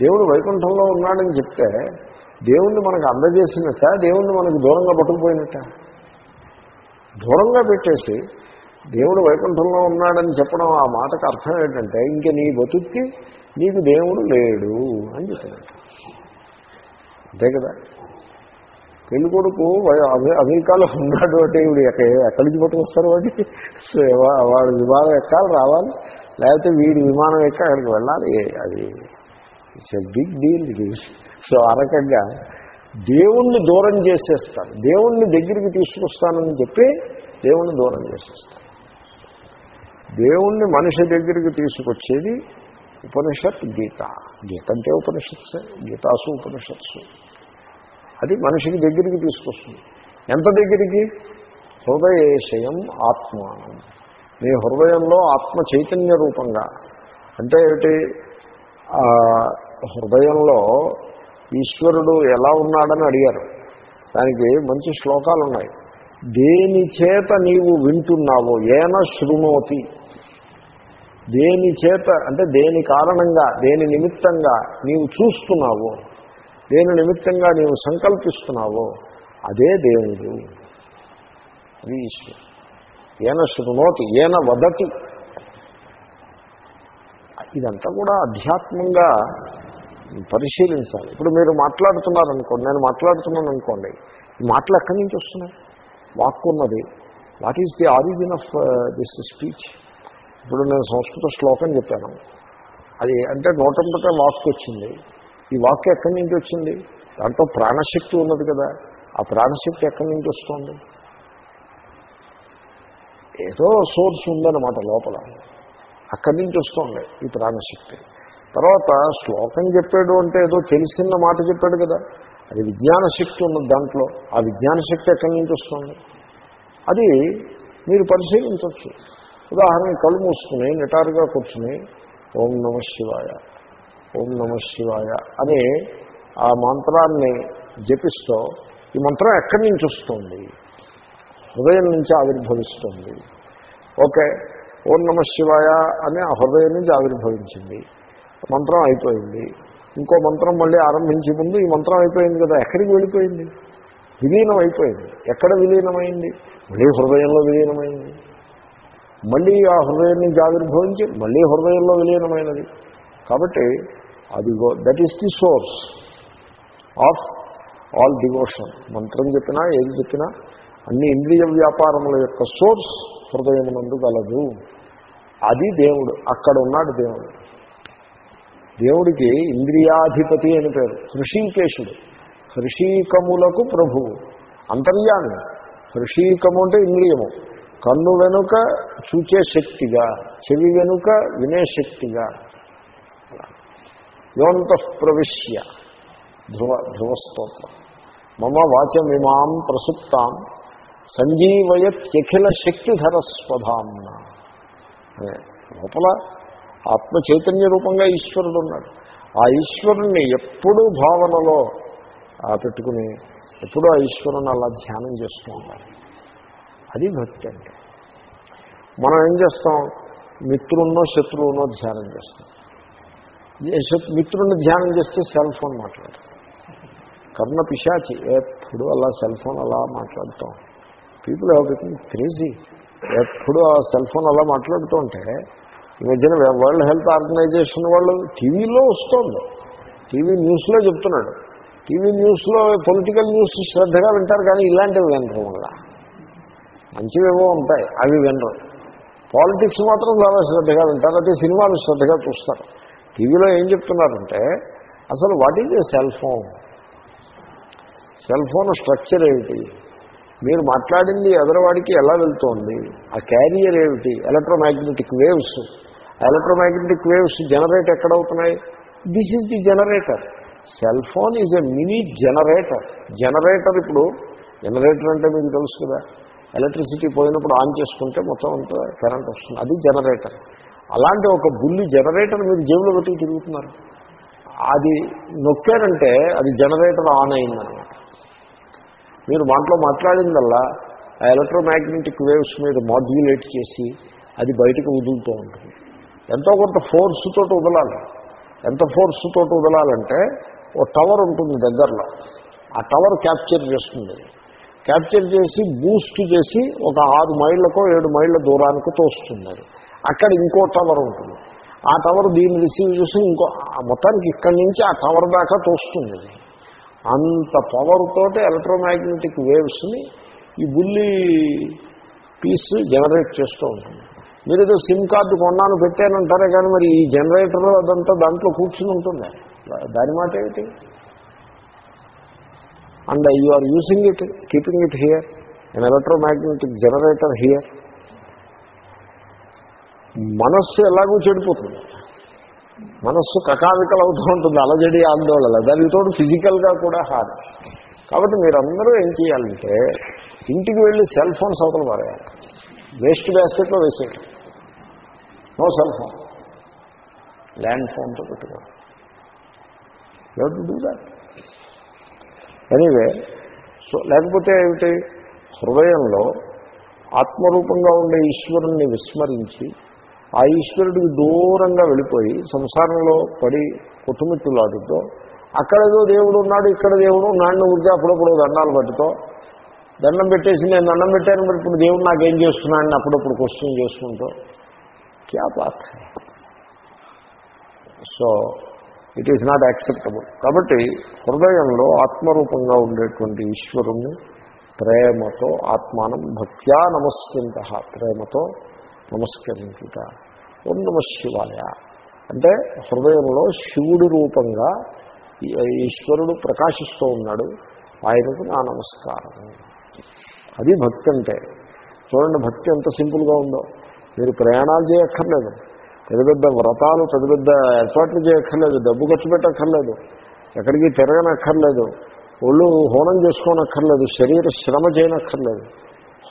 దేవుడు వైకుంఠంలో ఉన్నాడని చెప్తే దేవుణ్ణి మనకు అందజేసినట్ట? దేవుణ్ణి మనకు దూరంగా పట్టుకుపోయినట్ట? దూరంగా పెట్టేసి దేవుడు వైకుంఠంలో ఉన్నాడని చెప్పడం ఆ మాటకు అర్థం ఏంటంటే ఇంక నీ బతుక్కి నీకు దేవుడు లేడు అని చెప్పాడు అంతే కదా? పెళ్ళి కొడుకు అమెరికాలో ఉన్నాడు అంటే ఇప్పుడు ఎక్కడి నుంచి పట్టుకొస్తారు వాడికి సో వాడు విమానం ఎక్కాలి రావాలి లేకపోతే వీడి విమానం ఎక్క అక్కడికి వెళ్ళాలి. అది ఇట్స్ ఎ బిగ్ డీల్ ఇది సో ఆ రకంగా దేవుణ్ణి దూరం చేసేస్తారు దేవుణ్ణి దగ్గరికి తీసుకొస్తానని చెప్పి దేవుణ్ణి దూరం చేసేస్తారు దేవుణ్ణి మనిషి దగ్గరికి తీసుకొచ్చేది ఉపనిషత్ గీత. గీత అంటే ఉపనిషత్సే. గీతాసు ఉపనిషత్సు. అది మనిషికి దగ్గరికి తీసుకొస్తుంది. ఎంత దగ్గరికి? హృదయేశయం ఆత్మానం. మీ హృదయంలో ఆత్మ చైతన్య రూపంగా. అంటే ఏమిటి? హృదయంలో ఈశ్వరుడు ఎలా ఉన్నాడని అడిగారు. దానికి మంచి శ్లోకాలు ఉన్నాయి దేని చేత నీవు వింటున్నావో ఏన శృణోతి? దేని చేత అంటే దేని కారణంగా దేని నిమిత్తంగా నీవు చూస్తున్నావో దేని నిమిత్తంగా నీవు సంకల్పిస్తున్నావో అదే దేవుడు. అది ఈశ్వరు ఏన శృణోతి ఏన వదతి. ఇదంతా కూడా అధ్యాత్మంగా పరిశీలించాలి. ఇప్పుడు మీరు మాట్లాడుతున్నారనుకోండి నేను మాట్లాడుతున్నాను అనుకోండి మాటలు ఎక్కడి నుంచి వస్తున్నాయి? వాక్ ఉన్నది what is the origin of this speech ఇప్పుడు నేను సంస్కృత శ్లోకం చెప్పాను. అది అంటే నోటంపట వాక్ వచ్చింది. ఈ వాక్ ఎక్కడి నుంచి వచ్చింది? దాంట్లో ప్రాణశక్తి ఉన్నది కదా. ఆ ప్రాణశక్తి ఎక్కడి నుంచి వస్తుంది? ఏదో సోర్స్ ఉందన్నమాట లోపల. అక్కడి నుంచి వస్తుంది ఈ ప్రాణశక్తి. తర్వాత శ్లోకం చెప్పాడు అంటే ఏదో తెలిసిన మాట చెప్పాడు కదా. అది విజ్ఞాన శక్తి ఉన్నది దాంట్లో. ఆ విజ్ఞాన శక్తి ఎక్కడి నుంచి వస్తుంది? అది మీరు పరిశీలించవచ్చు. ఉదాహరణ కళ్ళు మూసుకుని నిటారుగా కూర్చుని ఓం నమ శివాయ ఓం నమ శివాయ అని ఆ మంత్రాన్ని జపిస్తూ ఈ మంత్రం ఎక్కడి నుంచి వస్తుంది? హృదయం నుంచి ఆవిర్భవిస్తుంది. ఓకే ఓం నమ శివాయ అని ఆ హృదయం నుంచి ఆవిర్భవించింది. మంత్రం అయిపోయింది. ఇంకో మంత్రం మళ్ళీ ఆరంభించే ముందు ఈ మంత్రం అయిపోయింది కదా ఎక్కడికి వెళ్ళిపోయింది? విలీనం అయిపోయింది. ఎక్కడ విలీనమైంది? మళ్ళీ హృదయంలో విలీనమైంది. మళ్ళీ ఆ హృదయం నుంచి ఆవిర్భవించి మళ్ళీ హృదయంలో విలీనమైనది. కాబట్టి అదిగో that is the source of all devotion మంత్రం చెప్పినా ఏది చెప్పినా అన్ని ఇంద్రియ వ్యాపారముల యొక్క సోర్స్ హృదయమునందు గలదు. అది దేవుడు అక్కడ ఉన్నాడు దేవుడు. దేవుడికి ఇంద్రియాధిపతి అని పేరు. హృషీకేశుడు. హృషీకములకు ప్రభువు. అంతర్యామి. హృషీకము అంటే ఇంద్రియము. కన్ను వెనుక చూచే శక్తిగా చెవి వెనుక వినే శక్తిగా. యోంత ప్రవిశ్య ధ్రువ ధ్రువస్తోత్రం. మమ వాచమిమాం ప్రసుప్తాం. సంజీవయత్యఖిల శక్తిధరస్వధాంన లోపల ఆత్మ చైతన్య రూపంగా ఈశ్వరుడు ఉన్నాడు. ఆ ఈశ్వరుణ్ణి ఎప్పుడూ భావనలో ఆ పెట్టుకుని ఎప్పుడూ ఆ ఈశ్వరుని అలా ధ్యానం చేస్తూ ఉండాలి. అది భక్తి అంటే. మనం ఏం చేస్తాం? మిత్రున్నో శత్రువునో ధ్యానం చేస్తాం. మిత్రుడిని ధ్యానం చేస్తే సెల్ ఫోన్ మాట్లాడతాం. కర్ణ పిశాచి ఎప్పుడు అలా సెల్ ఫోన్ అలా మాట్లాడుతాం. People have become crazy. ఎప్పుడు ఆ సెల్ ఫోన్ అలా మాట్లాడుతూ ఉంటే ఈ మధ్యన వరల్డ్ హెల్త్ ఆర్గనైజేషన్ వాళ్ళు టీవీలో వస్తుంది. టీవీ న్యూస్లో చెప్తున్నాడు. టీవీ న్యూస్లో పొలిటికల్ న్యూస్ శ్రద్ధగా వింటారు కానీ ఇలాంటివి వినరు వల్ల మంచివేవో ఉంటాయి అవి వినరు. పాలిటిక్స్ మాత్రం చాలా శ్రద్ధగా వింటారు అయితే సినిమాలు శ్రద్ధగా చూస్తారు. టీవీలో ఏం చెప్తున్నారంటే అసలు what is cell phone cell phone structure ఏమిటి? మీరు మాట్లాడింది ఎదరవాడికి ఎలా వెళ్తోంది? ఆ క్యారియర్ ఏమిటి? Electromagnetic waves. Electromagnetic waves generate ఎక్కడవుతున్నాయి this is the generator cell phone is a mini generator generator ఇప్పుడు జనరేటర్ అంటే మీకు తెలుసు కదా. ఎలక్ట్రిసిటీ పోయినప్పుడు ఆన్ చేసుకుంటే మొత్తం అంతా కరెంట్ వస్తుంది. అది జనరేటర్ అలాంటి ఒక బుల్లి జనరేటర్ మీరు జేబులో పెట్టి తిరుగుతున్నారు. అది నొక్కారంటే అది జనరేటర్ ఆన్ అయిందనమాట. మీరు దాంట్లో మాట్లాడిందల్లా ఆ ఎలక్ట్రోమాగ్నెటిక్ వేవ్స్ మీద మాడ్యులేట్ చేసి అది బయటకు వదులుతూ ఉంటుంది. ఎంతో కొంత ఫోర్స్తో వదలాలి. ఎంత ఫోర్స్ వదలాలంటే ఓ టవర్ ఉంటుంది దగ్గరలో. ఆ టవర్ క్యాప్చర్ చేస్తుంది. క్యాప్చర్ చేసి బూస్ట్ చేసి ఒక ఆరు మైళ్ళకో ఏడు మైళ్ళ దూరానికి తోస్తుంది అక్కడ ఇంకో టవర్ ఉంటుంది. ఆ టవర్ దీన్ని రిసీవ్ చేసి ఇంకో ఆ మొత్తానికి ఇక్కడి నుంచి ఆ టవర్ దాకా తోస్తుంది. అంత పవర్ తోటి ఎలక్ట్రోమాగ్నెటిక్ వేవ్స్ని ఈ బుల్లి పీస్ జనరేట్ చేస్తూ ఉంటుంది. మీరు ఏదో సిమ్ కార్డు కొన్నాను పెట్టానంటారే కానీ మరి ఈ జనరేటర్ అదంతా దాంట్లో కూర్చుని ఉంటుంది. దాని మాట ఏమిటి? And you are using it keeping it here an electromagnetic generator here మనస్సు ఎలాగో చెడిపోతుంది. మనస్సు కకావికలు అవుతూ ఉంటుంది అలజడి ఆందోళన దానితో ఫిజికల్గా కూడా హార్ కాబట్టి మీరందరూ ఏం చేయాలంటే ఇంటికి వెళ్ళి సెల్ ఫోన్స్ అవతల పారేయాలి. వేస్ట్ బ్యాస్కెట్లో వేసేయండి. నో సెల్ ఫోన్ ల్యాండ్ ఫోన్తో పెట్టుకోవాలి. డూ దాట్ ఎనీవే సో లేకపోతే ఏమిటి? హృదయంలో ఆత్మరూపంగా ఉండే ఈశ్వరుణ్ణి విస్మరించి ఆ ఈశ్వరుడికి దూరంగా వెళ్ళిపోయి సంసారంలో పడి కొట్టుమిట్టులాడుతో అక్కడేదో దేవుడు ఉన్నాడు ఇక్కడ దేవుడు నాన్న ఉడితే అప్పుడప్పుడు దండాలు పట్టుతో దండం పెట్టేసి నేను దండం పెట్టాను మరి ఇప్పుడు దేవుడు నాకేం చేస్తున్నాడని అప్పుడప్పుడు క్వశ్చన్ చేసుకుంటూ క్యా bath so it is not acceptable కాబట్టి హృదయంలో ఆత్మరూపంగా ఉండేటువంటి ఈశ్వరుణ్ణి ప్రేమతో ఆత్మానం భక్త్యా నమస్యంత ప్రేమతో నమస్కరించుట. ఓం నమ శివాయ అంటే హృదయంలో శివుడు రూపంగా ఈ- ఈశ్వరుడు ప్రకాశిస్తూ ఉన్నాడు. ఆయనకు నా నమస్కారం. అది భక్తి అంటే చూడండి భక్తి ఎంత సింపుల్గా ఉందో. మీరు ప్రయాణాలు చేయక్కర్లేదు. పెద్ద పెద్ద వ్రతాలు పెద్ద పెద్ద ఏర్పాట్లు చేయక్కర్లేదు. డబ్బు ఖర్చు పెట్టక్కర్లేదు. ఎక్కడికి తిరగనక్కర్లేదు. ఒళ్ళు హోనం చేసుకోనక్కర్లేదు. శరీర శ్రమ చేయనక్కర్లేదు.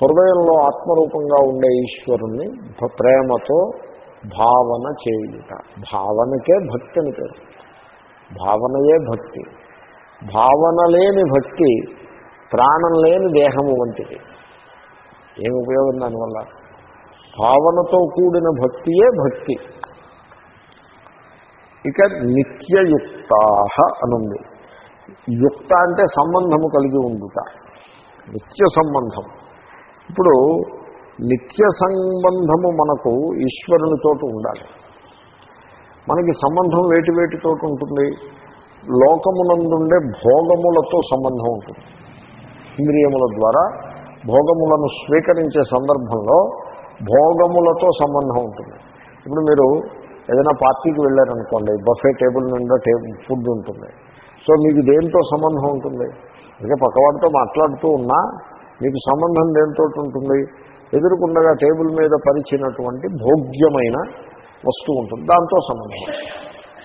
హృదయంలో ఆత్మరూపంగా ఉండే ఈశ్వరుణ్ణి భ- ప్రేమతో భావన చేయుట. భావనకే భక్తి అని పేరు. భావనయే భక్తి. భావన లేని భక్తి ప్రాణం లేని దేహము వంటిది. ఏమి ఉపయోగం దానివల్ల? భావనతో కూడిన భక్తియే భక్తి. ఇక నిత్యయుక్తా అనుంది. యుక్త అంటే సంబంధము కలిగి ఉండుట. నిత్య సంబంధం. ఇప్పుడు నిత్య సంబంధము మనకు ఈశ్వరునితో ఉండాలి. మనకి సంబంధం వేటి వేటితో ఉంటుంది. లోకమునందుండే భోగములతో సంబంధం ఉంటుంది. ఇంద్రియముల ద్వారా భోగములను స్వీకరించే సందర్భంలో భోగములతో సంబంధం ఉంటుంది. ఇప్పుడు మీరు ఏదైనా పార్టీకి వెళ్ళారనుకోండి బఫే టేబుల్ నిండా టేబుల్ ఫుడ్ ఉంటుంది. సో మీకు దేంతో సంబంధం ఉంటుంది? అందుకే పక్కవాడితో మాట్లాడుతూ ఉన్నా మీకు సంబంధం దేంతో ఉంటుంది? ఎదురుకుండగా టేబుల్ మీద పరిచినటువంటి భోగ్యమైన వస్తువు ఉంటుంది. దాంతో సంబంధం.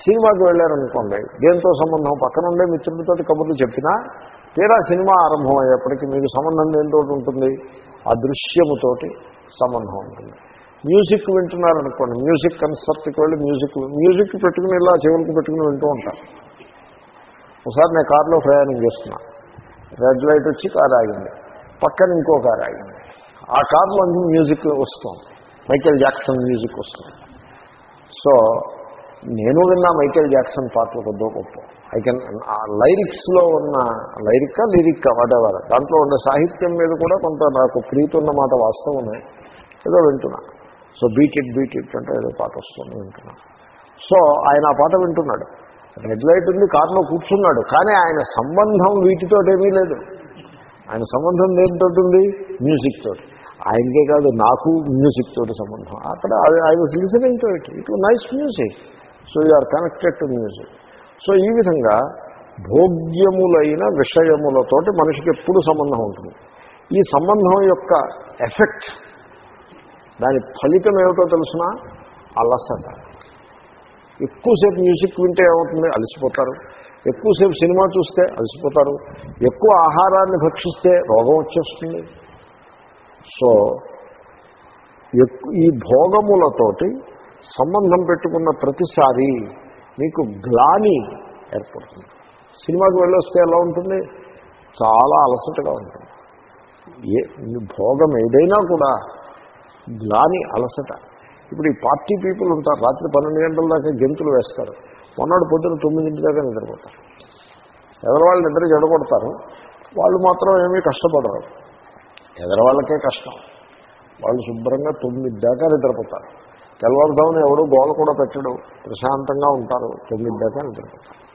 సినిమాకి వెళ్ళారనుకోండి దేంతో సంబంధం? పక్కన ఉండే మిత్రులతో కబుర్లు చెప్పినా తీరా సినిమా ఆరంభం అయ్యేప్పటికీ మీకు సంబంధం దేంతో ఉంటుంది? ఆ దృశ్యముతోటి సంబంధం ఉంటుంది. మ్యూజిక్ వింటున్నారనుకోండి మ్యూజిక్ కన్సర్ట్కి వెళ్ళి మ్యూజిక్ మ్యూజిక్ పెట్టుకుని ఇలా చెవులకు పెట్టుకుని వింటూ ఉంటారు. ఒకసారి నేను కారులో ప్రయాణం చేస్తున్నా. రెడ్ లైట్ వచ్చి కారు ఆగింది. పక్కన ఇంకో కారు ఆగింది. ఆ కారులో మ్యూజిక్ వస్తుంది. మైకేల్ జాక్సన్ మ్యూజిక్ వస్తుంది. సో నేను విన్నా మైకేల్ జాక్సన్ పాటలు కొద్దో గొప్ప. ఐ కెన్ ఆ లైరిక్స్లో ఉన్న లైరిక్కా లిరిక్కా వాటెవర్ దాంట్లో ఉన్న సాహిత్యం మీద కూడా కొంత నాకు ప్రీతి ఉన్న మాట వాస్తవమే. ఏదో వింటున్నా. So beat it beat it అంటే ఏదో పాట వస్తుంది వింటున్నా. సో ఆయన ఆ పాట వింటున్నాడు. రెడ్ లైట్ ఉంది కారులో కూర్చున్నాడు. కానీ ఆయన సంబంధం వీటితోటి ఏమీ లేదు. ఆయన సంబంధం దేనితో ఉంది మ్యూజిక్ తోటి. ఆయనకే కాదు నాకు మ్యూజిక్ తోటి సంబంధం. అక్కడ I was listening to it it nice music so you are connected to music so ఈ విధంగా భోగ్యములైన విషయములతోటి మనిషికి ఎప్పుడు సంబంధం ఉంటుంది. ఈ సంబంధం యొక్క ఎఫెక్ట్ దాని ఫలితం ఏమిటో తెలిసిన? అలసట. ఎక్కువసేపు మ్యూజిక్ వింటే ఏమవుతుంది? అలసిపోతారు. ఎక్కువసేపు సినిమా చూస్తే అలసిపోతారు. ఎక్కువ ఆహారాన్ని భక్షిస్తే రోగం వచ్చేస్తుంది. సో ఈ భోగములతోటి సంబంధం పెట్టుకున్న ప్రతిసారి మీకు గ్లాని ఏర్పడుతుంది. సినిమాకి వెళ్ళొస్తే ఎలా ఉంటుంది? చాలా అలసటగా ఉంటుంది. ఏ భోగం ఏదైనా కూడా గ్లాని అలసట. ఇప్పుడు ఈ పార్టీ పీపుల్ ఉంటారు. రాత్రి పన్నెండు గంటల దాకా గెంతులు వేస్తారు. మొన్నటి పొద్దున తొమ్మిదింటి దాకా నిద్రపోతారు. ఎదరవాళ్ళు నిద్ర చెడగొడతారు. వాళ్ళు మాత్రం ఏమీ కష్టపడరు. ఎదరవాళ్ళకే కష్టం. వాళ్ళు శుభ్రంగా తొమ్మిది దాకా నిద్రపోతారు. తెల్లవారుదామని ఎవడో గోల కూడా పెట్టడు ప్రశాంతంగా ఉంటారు. తొమ్మిది దాకా నిద్రపోతారు.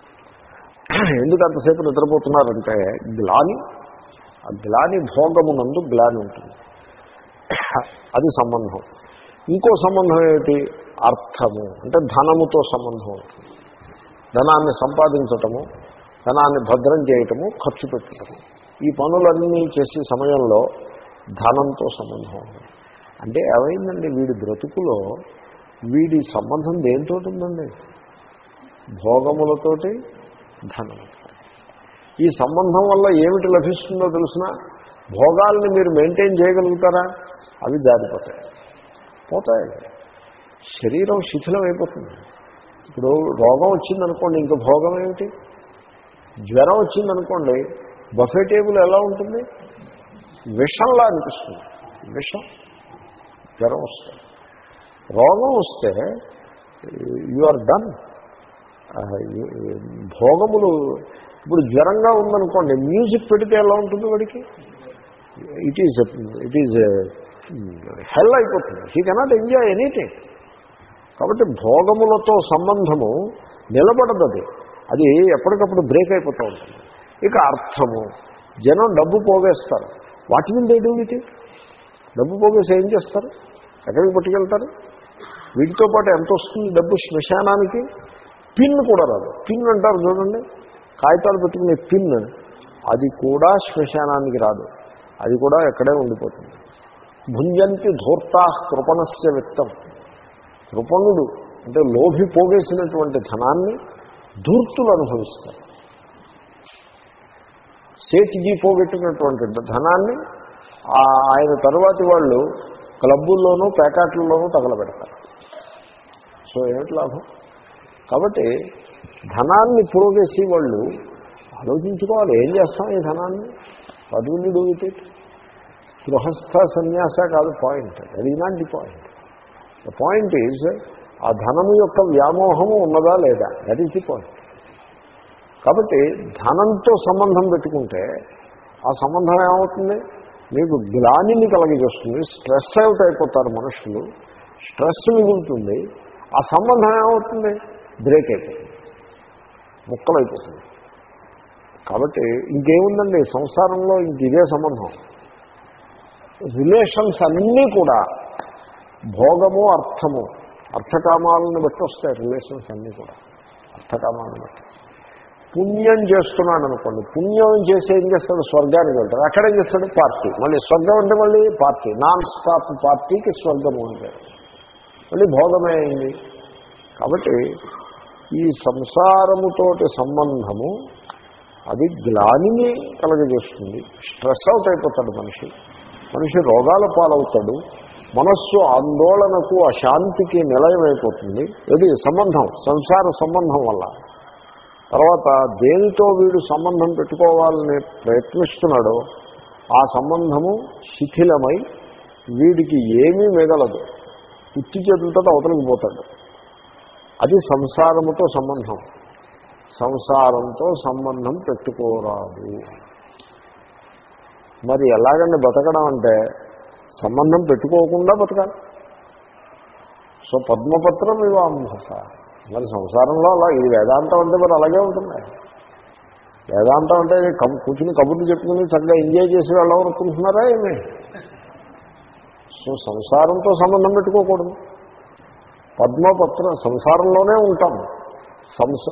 ఎందుకు అంతసేపు నిద్రపోతున్నారంటే గ్లాని ఆ గ్లాని భోగమునందు గ్లాని ఉంటుంది. అది సంబంధం. ఇంకో సంబంధం ఏమిటి? అర్థము. అంటే ధనముతో సంబంధం ఉంటుంది. ధనాన్ని సంపాదించటము ధనాన్ని భద్రం చేయటము ఖర్చు పెట్టడము ఈ పనులన్నీ చేసే సమయంలో ధనంతో సంబంధం ఉంది. అంటే ఏమైందండి వీడి బ్రతుకులో వీడి సంబంధం దేంతో ఉందండి? భోగములతోటి ధనం. ఈ సంబంధం వల్ల ఏమిటి లభిస్తుందో తెలిసిన భోగాల్ని మీరు మెయింటైన్ చేయగలుగుతారా? అవి జారిపోతాయి. పోతాయి. శరీరం శిథిలం అయిపోతుంది ఇప్పుడు రోగం వచ్చిందనుకోండి ఇంకా భోగం ఏమిటి? జ్వరం వచ్చిందనుకోండి బఫే టేబుల్ ఎలా ఉంటుంది? విషంలా అనిపిస్తుంది. విషం జ్వరం వస్తే రోగం వస్తే యు ఆర్ డన్ భోగములు ఇప్పుడు జ్వరంగా ఉందనుకోండి మ్యూజిక్ పెడితే ఎలా ఉంటుంది వాడికి? It is it is hell అయిపోతుంది. హీ కెనాట్ ఎంజాయ్ ఎనీథింగ్ కాబట్టి భోగములతో సంబంధము నిలబడదు అది అది ఎప్పటికప్పుడు బ్రేక్ అయిపోతూ ఉంటుంది. ఇక అర్థము. జనం డబ్బు పోగేస్తారు. వాటి మీద ఏడు డబ్బు పోగేసి ఏం చేస్తారు? ఎక్కడికి పట్టుకెళ్తారు? వీటితో పాటు ఎంత వస్తుంది డబ్బు శ్మశానానికి? పిన్ కూడా రాదు. పిన్ అంటారు చూడండి. కాగితాలు పెట్టుకునే పిన్. అది కూడా శ్మశానానికి రాదు. అది కూడా ఎక్కడే ఉండిపోతుంది. భుంజంతి ధూర్తా కృపణస్య విత్తం కృపణుడు అంటే లోభి పోగేసినటువంటి ధనాన్ని ధూర్తులు అనుభవిస్తారు. సేటిజీ పోగొట్టినటువంటి ధనాన్ని ఆయన తరువాతి వాళ్ళు క్లబ్బుల్లోనూ ప్యాకాట్లలోనూ తగలబెడతారు. సో ఏమిటి లాభం? కాబట్టి ధనాన్ని పోగేసి వాళ్ళు ఆలోచించుకోవాలి ఏం చేస్తాం ఈ ధనాన్ని? పదవులు డూ విత్ ఇట్ గృహస్థ సన్యాస కాదు పాయింట్ అది ఇలాంటి పాయింట్. ద పాయింట్ ఈజ్ ఆ ధనము యొక్క వ్యామోహము ఉన్నదా లేదా? దట్ ఈజ్ ది పాయింట్ కాబట్టి ధనంతో సంబంధం పెట్టుకుంటే ఆ సంబంధం ఏమవుతుంది? మీకు గ్లానిని కలిగజేస్తుంది స్ట్రెస్ అవుట్ అయిపోతారు మనుషులు స్ట్రెస్ మిగులుతుంది ఆ సంబంధం ఏమవుతుంది? బ్రేక్ అయిపోతుంది. ముక్కలైపోతుంది. కాబట్టి ఇంకేముందండి? సంసారంలో ఇంక ఇదే సంబంధం. రిలేషన్స్ అన్నీ కూడా భోగము అర్థము. అర్థకామాలను బట్టి వస్తాయి రిలేషన్స్ అన్నీ కూడా. అర్థకామాలను బట్టి. పుణ్యం చేస్తున్నాడు అనుకోండి పుణ్యం చేసి ఏం చేస్తాడు? స్వర్గానికి వెళ్తాడు. అక్కడేం చేస్తాడు? పార్టీ. మళ్ళీ స్వర్గం అంటే మళ్ళీ పార్టీ. నాన్ స్టాప్ పార్టీకి స్వర్గము అంటారు మళ్ళీ భోగమే అయింది. కాబట్టి ఈ సంసారముతోటి సంబంధము అది గ్లానిని కలగజేస్తుంది. స్ట్రెస్ అవుట్ అయిపోతాడు మనిషి. మనిషి రోగాల పాలవుతాడు. మనస్సు ఆందోళనకు అశాంతికి నిలయమైపోతుంది ఇది సంబంధం సంసార సంబంధం వల్ల. తర్వాత దేనితో వీడు సంబంధం పెట్టుకోవాలని ప్రయత్నిస్తున్నాడో ఆ సంబంధము శిథిలమై వీడికి ఏమీ మిగలదు. ఉత్తి చేతులతో అవతలికి పోతాడు. అది సంసారముతో సంబంధం. సంసారంతో సంబంధం పెట్టుకోరాదు. మరి ఎలాగండి బతకడం అంటే సంబంధం పెట్టుకోకుండా బతకాలి. సో పద్మపత్రం ఇవాంభస మరి సంసారంలో అలా ఇది వేదాంతం అంటే మరి అలాగే ఉంటుంది? వేదాంతం అంటే కూర్చుని కబుర్లు చెప్పుకుని చక్కగా ఎంజాయ్ చేసి వెళ్ళాలనుకుంటున్నారా ఏమి? సో సంసారంతో సంబంధం పెట్టుకోకూడదు. పద్మపత్రం సంసారంలోనే ఉంటాం. సంస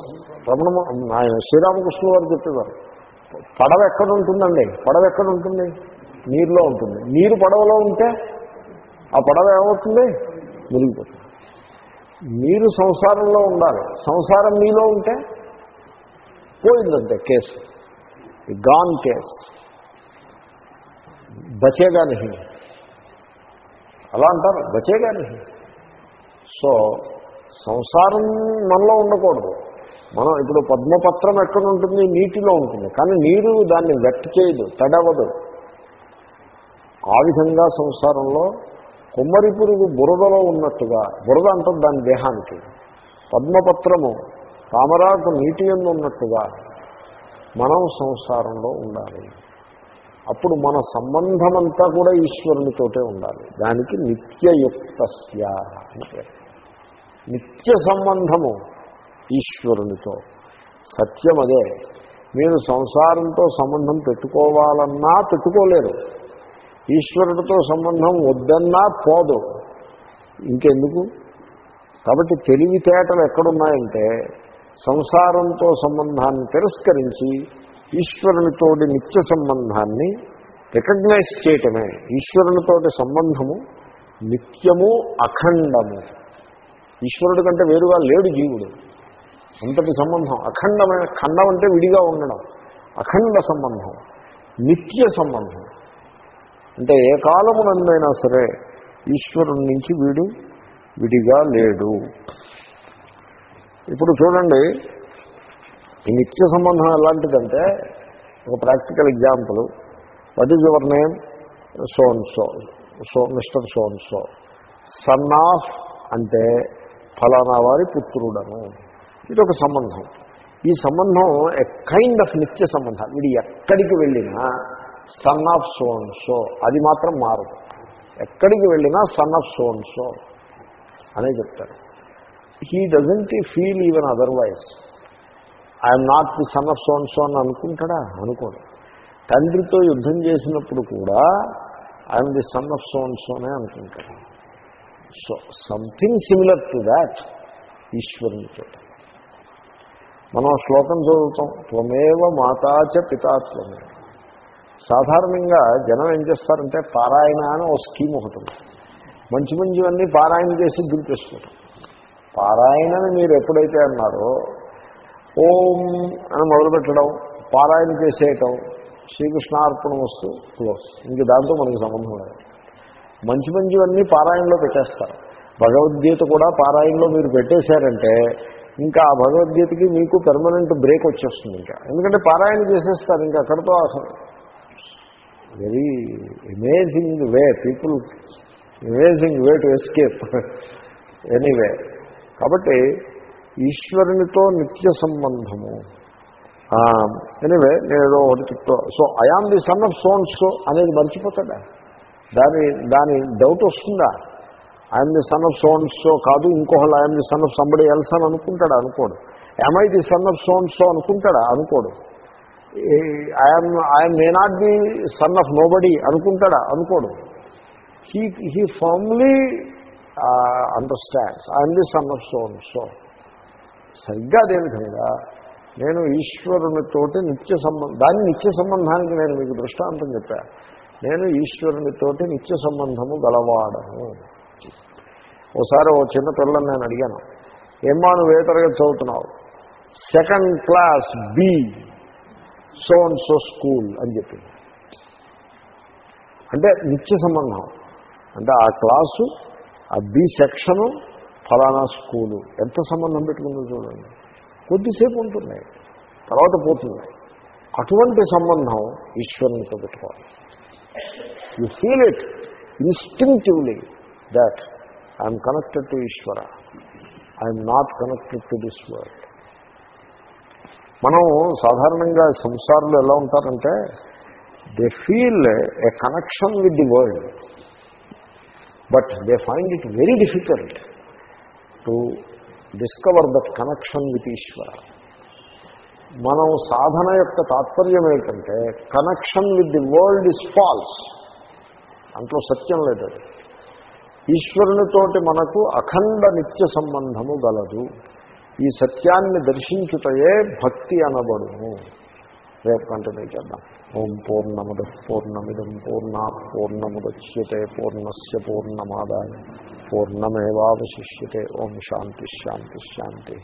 రమణ ఆయన శ్రీరామకృష్ణ వారు చెప్పేవారు. పడవ ఎక్కడ ఉంటుందండి? పడవ ఎక్కడ ఉంటుంది? నీరులో ఉంటుంది. నీరు పడవలో ఉంటే ఆ పడవ ఏమవుతుంది? మునిగిపోతుంది. మీరు సంసారంలో ఉండాలి. సంసారం మీలో ఉంటే పోయిందంటే కేసు. Gone case. బచేగా నహి. అలా అంటారు. బచేగా నహి. సో సంసారం మనలో ఉండకూడదు. మనం ఇప్పుడు పద్మపత్రం ఎక్కడ ఉంటుంది? నీటిలో ఉంటుంది. కానీ నీరు దాన్ని వెట్ చేయదు తడవదు. ఆ విధంగా సంసారంలో కొమ్మరి పురుగు బురదలో ఉన్నట్టుగా బురద అంటుంది దాని దేహానికి పద్మపత్రము తామరాకు నీటి ఎందు ఉన్నట్టుగా మనం సంసారంలో ఉండాలి. అప్పుడు మన సంబంధమంతా కూడా ఈశ్వరునితోటే ఉండాలి. దానికి నిత్యయుక్తస్య అని పేరు. నిత్య సంబంధము ఈశ్వరునితో. సత్యం అదే మీరు సంసారంతో సంబంధం పెట్టుకోవాలన్నా పెట్టుకోలేరు. ఈశ్వరుడితో సంబంధం వద్దన్నా పోదు. ఇంకెందుకు? కాబట్టి తెలివితేటలు ఎక్కడున్నాయంటే సంసారంతో సంబంధాన్ని తిరస్కరించి ఈశ్వరునితోటి నిత్య సంబంధాన్ని రికగ్నైజ్ చేయటమే. ఈశ్వరునితోటి సంబంధము నిత్యము అఖండము. ఈశ్వరుడి కంటే వేరుగా లేడు జీవుడు. అంతటి సంబంధం. అఖండమైన ఖండం అంటే విడిగా ఉండడం. అఖండ సంబంధం. నిత్య సంబంధం. అంటే ఏ కాలమునందైనా సరే ఈశ్వరుడి నుంచి వీడు విడిగా లేడు. ఇప్పుడు చూడండి ఈ నిత్య సంబంధం ఎలాంటిదంటే ఒక practical example. What is your name so so so mister so and so son of అంటే ఫలానా వారి పుత్రుడను. ఇది ఒక సంబంధం. ఈ సంబంధం ఎ కైండ్ ఆఫ్ నిత్య సంబంధం. వీడు ఎక్కడికి వెళ్ళినా సన్ ఆఫ్ సోన్సో సో అది మాత్రం మారదు. ఎక్కడికి వెళ్ళినా సన్ ఆఫ్ సోన్సో సో అనే చెప్తారు. He doesn't feel even otherwise I'm not the son of so and so so అని అనుకుంటాడా? అనుకోడు. తండ్రితో యుద్ధం చేసినప్పుడు కూడా I'm the son of so అనే అనుకుంటాడు. So something similar to that ఈశ్వరునితో మనం శ్లోకం చదువుతాం. త్వమేవ మాతాచ పితాత్వమే సాధారణంగా జనం ఏం చేస్తారంటే పారాయణ అని ఓ స్కీమ్ ఒకటి ఉంది. మంచి మంచివన్నీ పారాయణ చేసి దులిపేసుకుంటాం పారాయణని మీరు ఎప్పుడైతే అన్నారో ఓం అని మొదలుపెట్టడం పారాయణ చేసేయటం శ్రీకృష్ణార్పణ వస్తూ క్లోజ్ ఇంక దాంతో మనకి సంబంధం లేదు. మంచి మంచివన్నీ పారాయణలో పెట్టేస్తారు. భగవద్గీత కూడా పారాయణలో మీరు పెట్టేశారంటే ఇంకా ఆ భగవద్గీతకి మీకు పెర్మనెంట్ బ్రేక్ వచ్చేస్తుంది ఇంకా. ఎందుకంటే పారాయణ చేసేస్తారు ఇంకా అక్కడితో అసలు very amazing way people amazing way to escape. Anyway. కాబట్టి ఈశ్వరునితో నిత్య సంబంధము. ఎనివే నేను ఏదో ఒకటి చెప్తా. So I am the son of so and so అనేది మర్చిపోతాడా? దాని దాని డౌట్ వస్తుందా? I'm the son of so and so కాదు ఇంకోహళ్ళు I'm the son of somebody else అని అనుకుంటాడా? అనుకోడు. I the son of so and so అనుకుంటాడా? అనుకోడు. I'm I'm may not be son of nobody అనుకుంటాడా? అనుకోడు. He he formally understands I'm the son of so so సరిగ్గా అదేవిధంగా నేను ఈశ్వరునితోటి నిత్య సంబంధం దాన్ని నిత్య సంబంధానికి నేను మీకు దృష్టాంతం చెప్పాను నేను ఈశ్వరునితోటి నిత్య సంబంధము గలవాడను. ఓసారి ఓ చిన్న పిల్లని నేను అడిగాను. ఏమ్మా నువ్వు ఏ తరగతి చదువుతున్నావు? Second class B so and so school అని చెప్పింది. అంటే నిత్య సంబంధం. అంటే ఆ క్లాసు ఆ బి సెక్షను ఫలానా స్కూలు. ఎంత సంబంధం పెట్టుకుందో చూడండి. కొద్దిసేపు ఉంటుంది. తర్వాత పోతుంది. అటువంటి సంబంధం ఈశ్వరునితో పెట్టుకోవాలి. You feel it instinctively that I'm connected to Ishwara I'm not connected to this world మనం సాధారణంగా సంసారంలో ఎలా ఉంటారంటే they feel a connection with the world but they find it very difficult to discover that connection with Ishwara మనం సాధన యొక్క తాత్పర్యం ఏంటంటే connection with the world is false అంట్లో సత్యం లేదు. ఈశ్వరునితోటి మనకు అఖండ నిత్య సంబంధము గలదు. ఈ సత్యాన్ని దర్శించుటయే భక్తి అనబడును. రేపు కంటిన్యూ చేద్దాం. ఓం పూర్ణముద పూర్ణమిదం పూర్ణ పూర్ణముద్యతే పూర్ణస్ పూర్ణమాదాయ పూర్ణమేవాశిష్యే ఓం శాంతి శాంతి శాంతి.